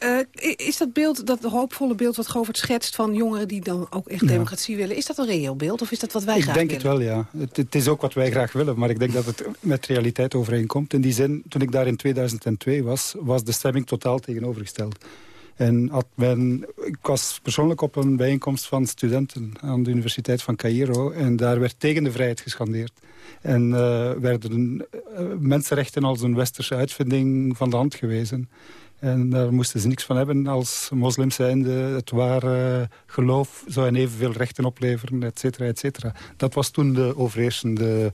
is dat beeld, dat hoopvolle beeld wat Govert schetst... van jongeren die dan ook echt democratie willen... is dat een reëel beeld of is dat wat wij ik graag willen? Ik denk het wel, ja. Het, het, is ook wat wij graag willen. Maar ik denk dat het met realiteit overeenkomt. In die zin, toen ik daar in 2002 was was de stemming totaal tegenovergesteld. En ik was persoonlijk op een bijeenkomst van studenten aan de Universiteit van Cairo. En daar werd tegen de vrijheid gescandeerd. En uh, werden uh, mensenrechten als een westerse uitvinding van de hand gewezen. En daar moesten ze niks van hebben als moslims zijnde. Het ware geloof zou hen evenveel rechten opleveren, et cetera, et cetera. Dat was toen de overheersende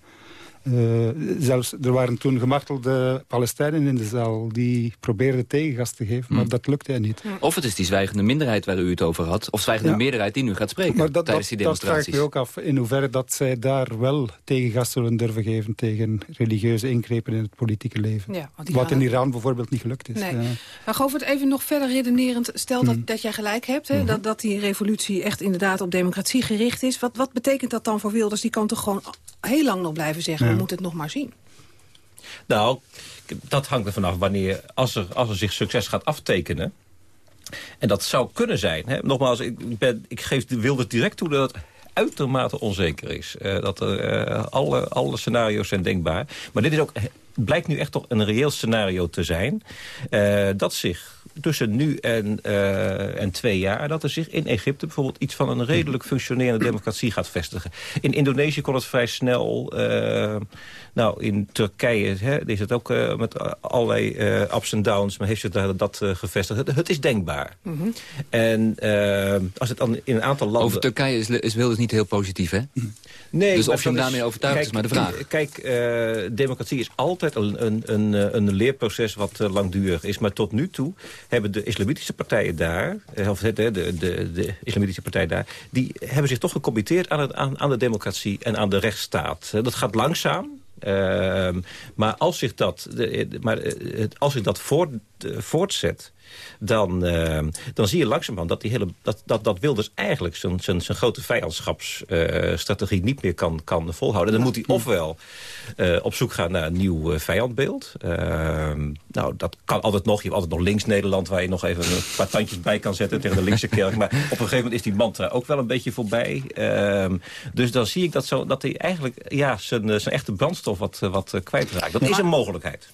uh, zelfs, er waren toen gemartelde Palestijnen in de zaal... die probeerden tegengas te geven, maar hm. dat lukte hen niet. Of het is die zwijgende minderheid waar u het over had... of zwijgende meerderheid die nu gaat spreken maar dat, tijdens die demonstraties. Dat vraag ik me ook af in hoeverre dat zij daar wel tegengas zullen durven geven... tegen religieuze ingrepen in het politieke leven. Ja, Wat in Iran bijvoorbeeld niet gelukt is. Nee. Uh, maar Govert, even nog verder redenerend. Stel dat, hm. dat jij gelijk hebt, hè, hm. dat, dat die revolutie echt inderdaad op democratie gericht is. Wat, wat betekent dat dan voor Wilders? Die kan toch gewoon heel lang nog blijven zeggen moet het nog maar zien. Nou, dat hangt er vanaf wanneer, als er, als er zich succes gaat aftekenen... En dat zou kunnen zijn. Hè? Nogmaals, ik, ben, ik geef de Wilders direct toe dat het uitermate onzeker is. Uh, dat er, uh, alle, alle scenario's zijn denkbaar. Maar dit is ook, blijkt nu echt toch een reëel scenario te zijn. Uh, dat zich tussen nu en, uh, en twee jaar... dat er zich in Egypte bijvoorbeeld iets van een redelijk functionerende democratie gaat vestigen. In Indonesië kon het vrij snel. Uh, nou, in Turkije hè, is het ook uh, met allerlei ups en downs... maar heeft zich dat, dat gevestigd. Het, het, is denkbaar. Mm -hmm. En als het dan in een aantal landen... Over Turkije is, is Wilders niet heel positief, hè? Nee, dus of je hem daarmee overtuigt kijk, is maar de vraag. Kijk, uh, democratie is altijd een, een, een, een leerproces wat uh, langdurig is. Maar tot nu toe hebben de islamitische partijen daar... Eh, of de, de, de, de islamitische partijen daar... die hebben zich toch gecommitteerd aan, het, aan, aan de democratie en aan de rechtsstaat. Dat gaat langzaam. Uh, maar als zich dat, maar, als zich dat voort, voortzet dan, uh, dan zie je langzamerhand dat, die hele, dat, dat, dat Wilders eigenlijk zijn, zijn, zijn grote vijandschapsstrategie uh, niet meer kan, kan volhouden. Dan moet hij ofwel uh, op zoek gaan naar een nieuw uh, vijandbeeld. Nou, dat kan altijd nog. Je hebt altijd nog links-Nederland waar je nog even een paar tandjes bij kan zetten tegen de linkse kerk. Maar op een gegeven moment is die mantra ook wel een beetje voorbij. Ehm, dus dan zie ik dat, zo, dat hij eigenlijk ja, zijn, zijn echte brandstof wat, wat kwijtraakt. Dat is een mogelijkheid.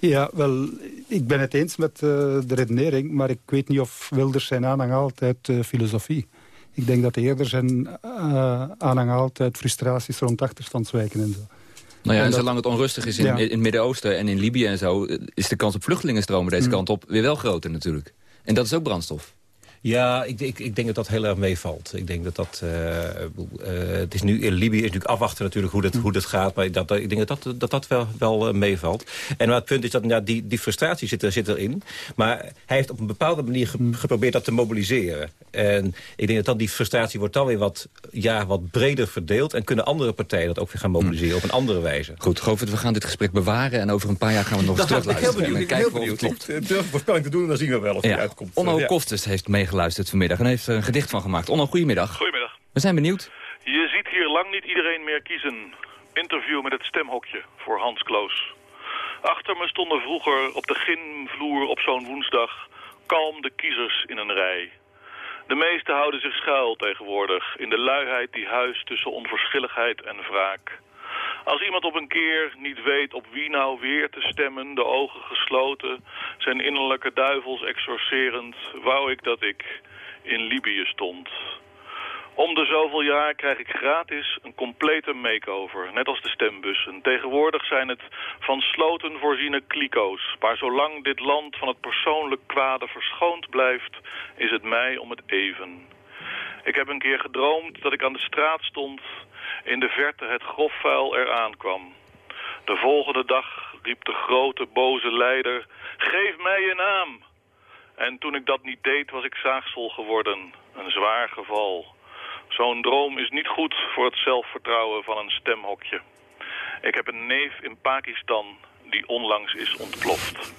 Ja, wel, ik ben het eens met de redenering maar ik weet niet of Wilders zijn aanhang altijd uh, filosofie. Ik denk dat eerder zijn uh, aanhang altijd frustraties rond achterstandswijken en zo. Nou ja, en, dat- zolang het onrustig is in, Ja. in het Midden-Oosten en in Libië en zo... is de kans op vluchtelingenstromen deze Mm. kant op weer wel groter natuurlijk. En dat is ook brandstof. Ja, ik, ik, ik denk dat dat heel erg meevalt. Ik denk dat dat... eh, eh, het is nu in Libië is natuurlijk afwachten natuurlijk hoe dat, hoe dat gaat. Maar dat, ik denk dat dat, dat, dat wel, wel eh, meevalt. En maar het punt is dat ja, die, die frustratie zit, er, zit erin. Maar hij heeft op een bepaalde manier ge- geprobeerd dat te mobiliseren. En ik denk dat dan die frustratie wordt dan weer wat, ja, wat breder verdeeld. En kunnen andere partijen dat ook weer gaan mobiliseren op een andere wijze. Goed, Govert, we gaan dit gesprek bewaren... en over een paar jaar gaan we nog eens ben ik heel terugluisteren. benieuwd. Ik ben heel benieuwd. Durf voorspelling te doen en dan zien we wel of die Ja. uitkomt. Onno Ja. Heeft meegeluisterd vanmiddag en heeft er een gedicht van gemaakt. Onno, goedemiddag. Goedemiddag. We zijn benieuwd. Je ziet hier lang niet iedereen meer kiezen. Interview met het stemhokje voor Hans Kloos. Achter me stonden vroeger op de ginvloer op zo'n woensdag kalm de kiezers in een rij. De meesten houden zich schuil tegenwoordig in de luiheid die huist tussen onverschilligheid en wraak. Als iemand op een keer niet weet op wie nou weer te stemmen, de ogen gesloten, zijn innerlijke duivels exorcerend, wou ik dat ik in Libië stond. Om de zoveel jaar krijg ik gratis een complete makeover, net als de stembussen. Tegenwoordig zijn het van sloten voorziene kliko's. Maar zolang dit land van het persoonlijk kwade verschoond blijft, is het mij om het even. Ik heb een keer gedroomd dat ik aan de straat stond, in de verte het grofvuil eraan kwam. De volgende dag riep de grote boze leider, geef mij je naam. En toen ik dat niet deed, was ik zaagsel geworden. Een zwaar geval. Zo'n droom is niet goed voor het zelfvertrouwen van een stemhokje. Ik heb een neef in Pakistan die onlangs is ontploft.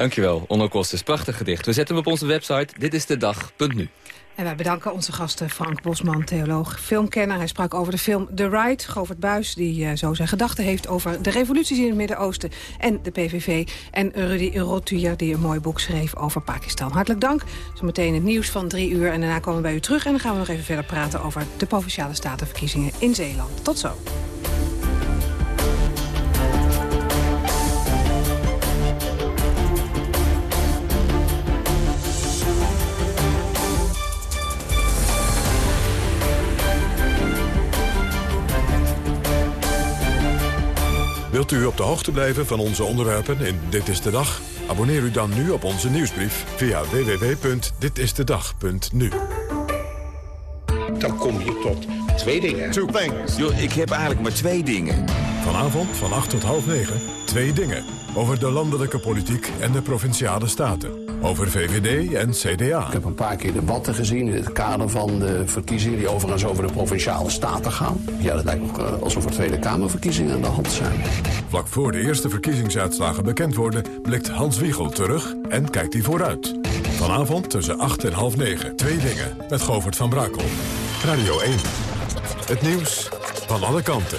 Dankjewel, Onno Kostes. Prachtig gedicht. We zetten hem op onze website. Dit is de dag.nu. En wij bedanken onze gasten Frank Bosman, theoloog, filmkenner. Hij sprak over de film The Ride. Govert Buis, die eh, zo zijn gedachten heeft over de revoluties in het Midden-Oosten en de PVV. En Rudy Rotuyer, die een mooi boek schreef over Pakistan. Hartelijk dank. Zometeen het nieuws van drie uur. En daarna komen we bij u terug. En dan gaan we nog even verder praten over de Provinciale Statenverkiezingen in Zeeland. Tot zo. Wilt u op de hoogte blijven van onze onderwerpen in Dit is de Dag? Abonneer u dan nu op onze nieuwsbrief via www.ditistedag.nu. Dan kom je tot twee dingen. Two things. Yo, ik heb eigenlijk maar twee dingen. Vanavond van 8 tot half 9, twee dingen. Over de landelijke politiek en de provinciale staten. Over VVD en CDA. Ik heb een paar keer debatten gezien in het kader van de verkiezingen... die overigens over de provinciale staten gaan. Ja, dat lijkt nog eh, alsof er Tweede Kamerverkiezingen aan de hand zijn. Vlak voor de eerste verkiezingsuitslagen bekend worden... blikt Hans Wiegel terug en kijkt hij vooruit. Vanavond tussen 8 en half 9, twee dingen. Met Govert van Brakel. Radio 1. Het nieuws van alle kanten.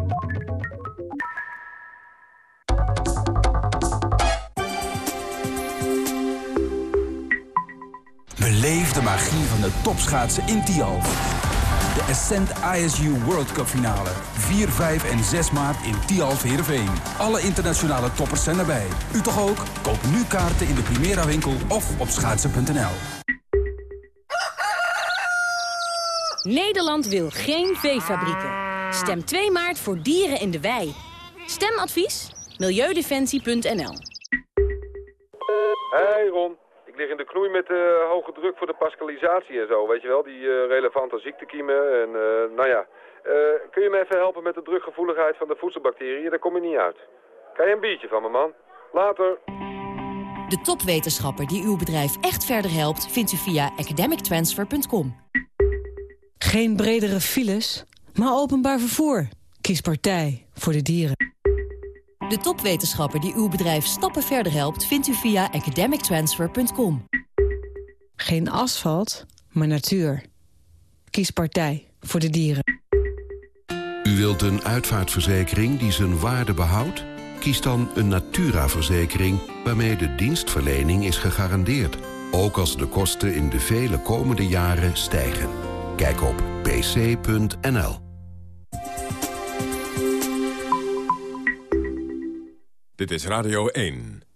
Beleef de magie van de topschaatsen in Tialf. De Ascent ISU World Cup finale. 4, 5 en 6 maart in Tialf Heerenveen. Alle internationale toppers zijn erbij. U toch ook? Koop nu kaarten in de Primera winkel of op schaatsen.nl. Nederland wil geen veefabrieken. Stem 2 maart voor dieren in de wei. Stemadvies? Milieudefensie.nl Hey Ron, in de knoei met eh, hoge druk voor de pascalisatie en zo, weet je wel, die eh, relevante ziektekiemen en eh, nou ja. Eh, kun je me even helpen met de drukgevoeligheid van de voedselbacteriën? Daar kom je niet uit. Kan je een biertje van me, man? Later. De topwetenschapper die uw bedrijf echt verder helpt... vindt u via academictransfer.com. Geen bredere files, maar openbaar vervoer. Kies partij voor de dieren. De topwetenschapper die uw bedrijf stappen verder helpt... vindt u via academictransfer.com. Geen asfalt, maar natuur. Kies partij voor de dieren. U wilt een uitvaartverzekering die zijn waarde behoudt? Kies dan een Natura-verzekering waarmee de dienstverlening is gegarandeerd. Ook als de kosten in de vele komende jaren stijgen. Kijk op pc.nl. Dit is Radio 1.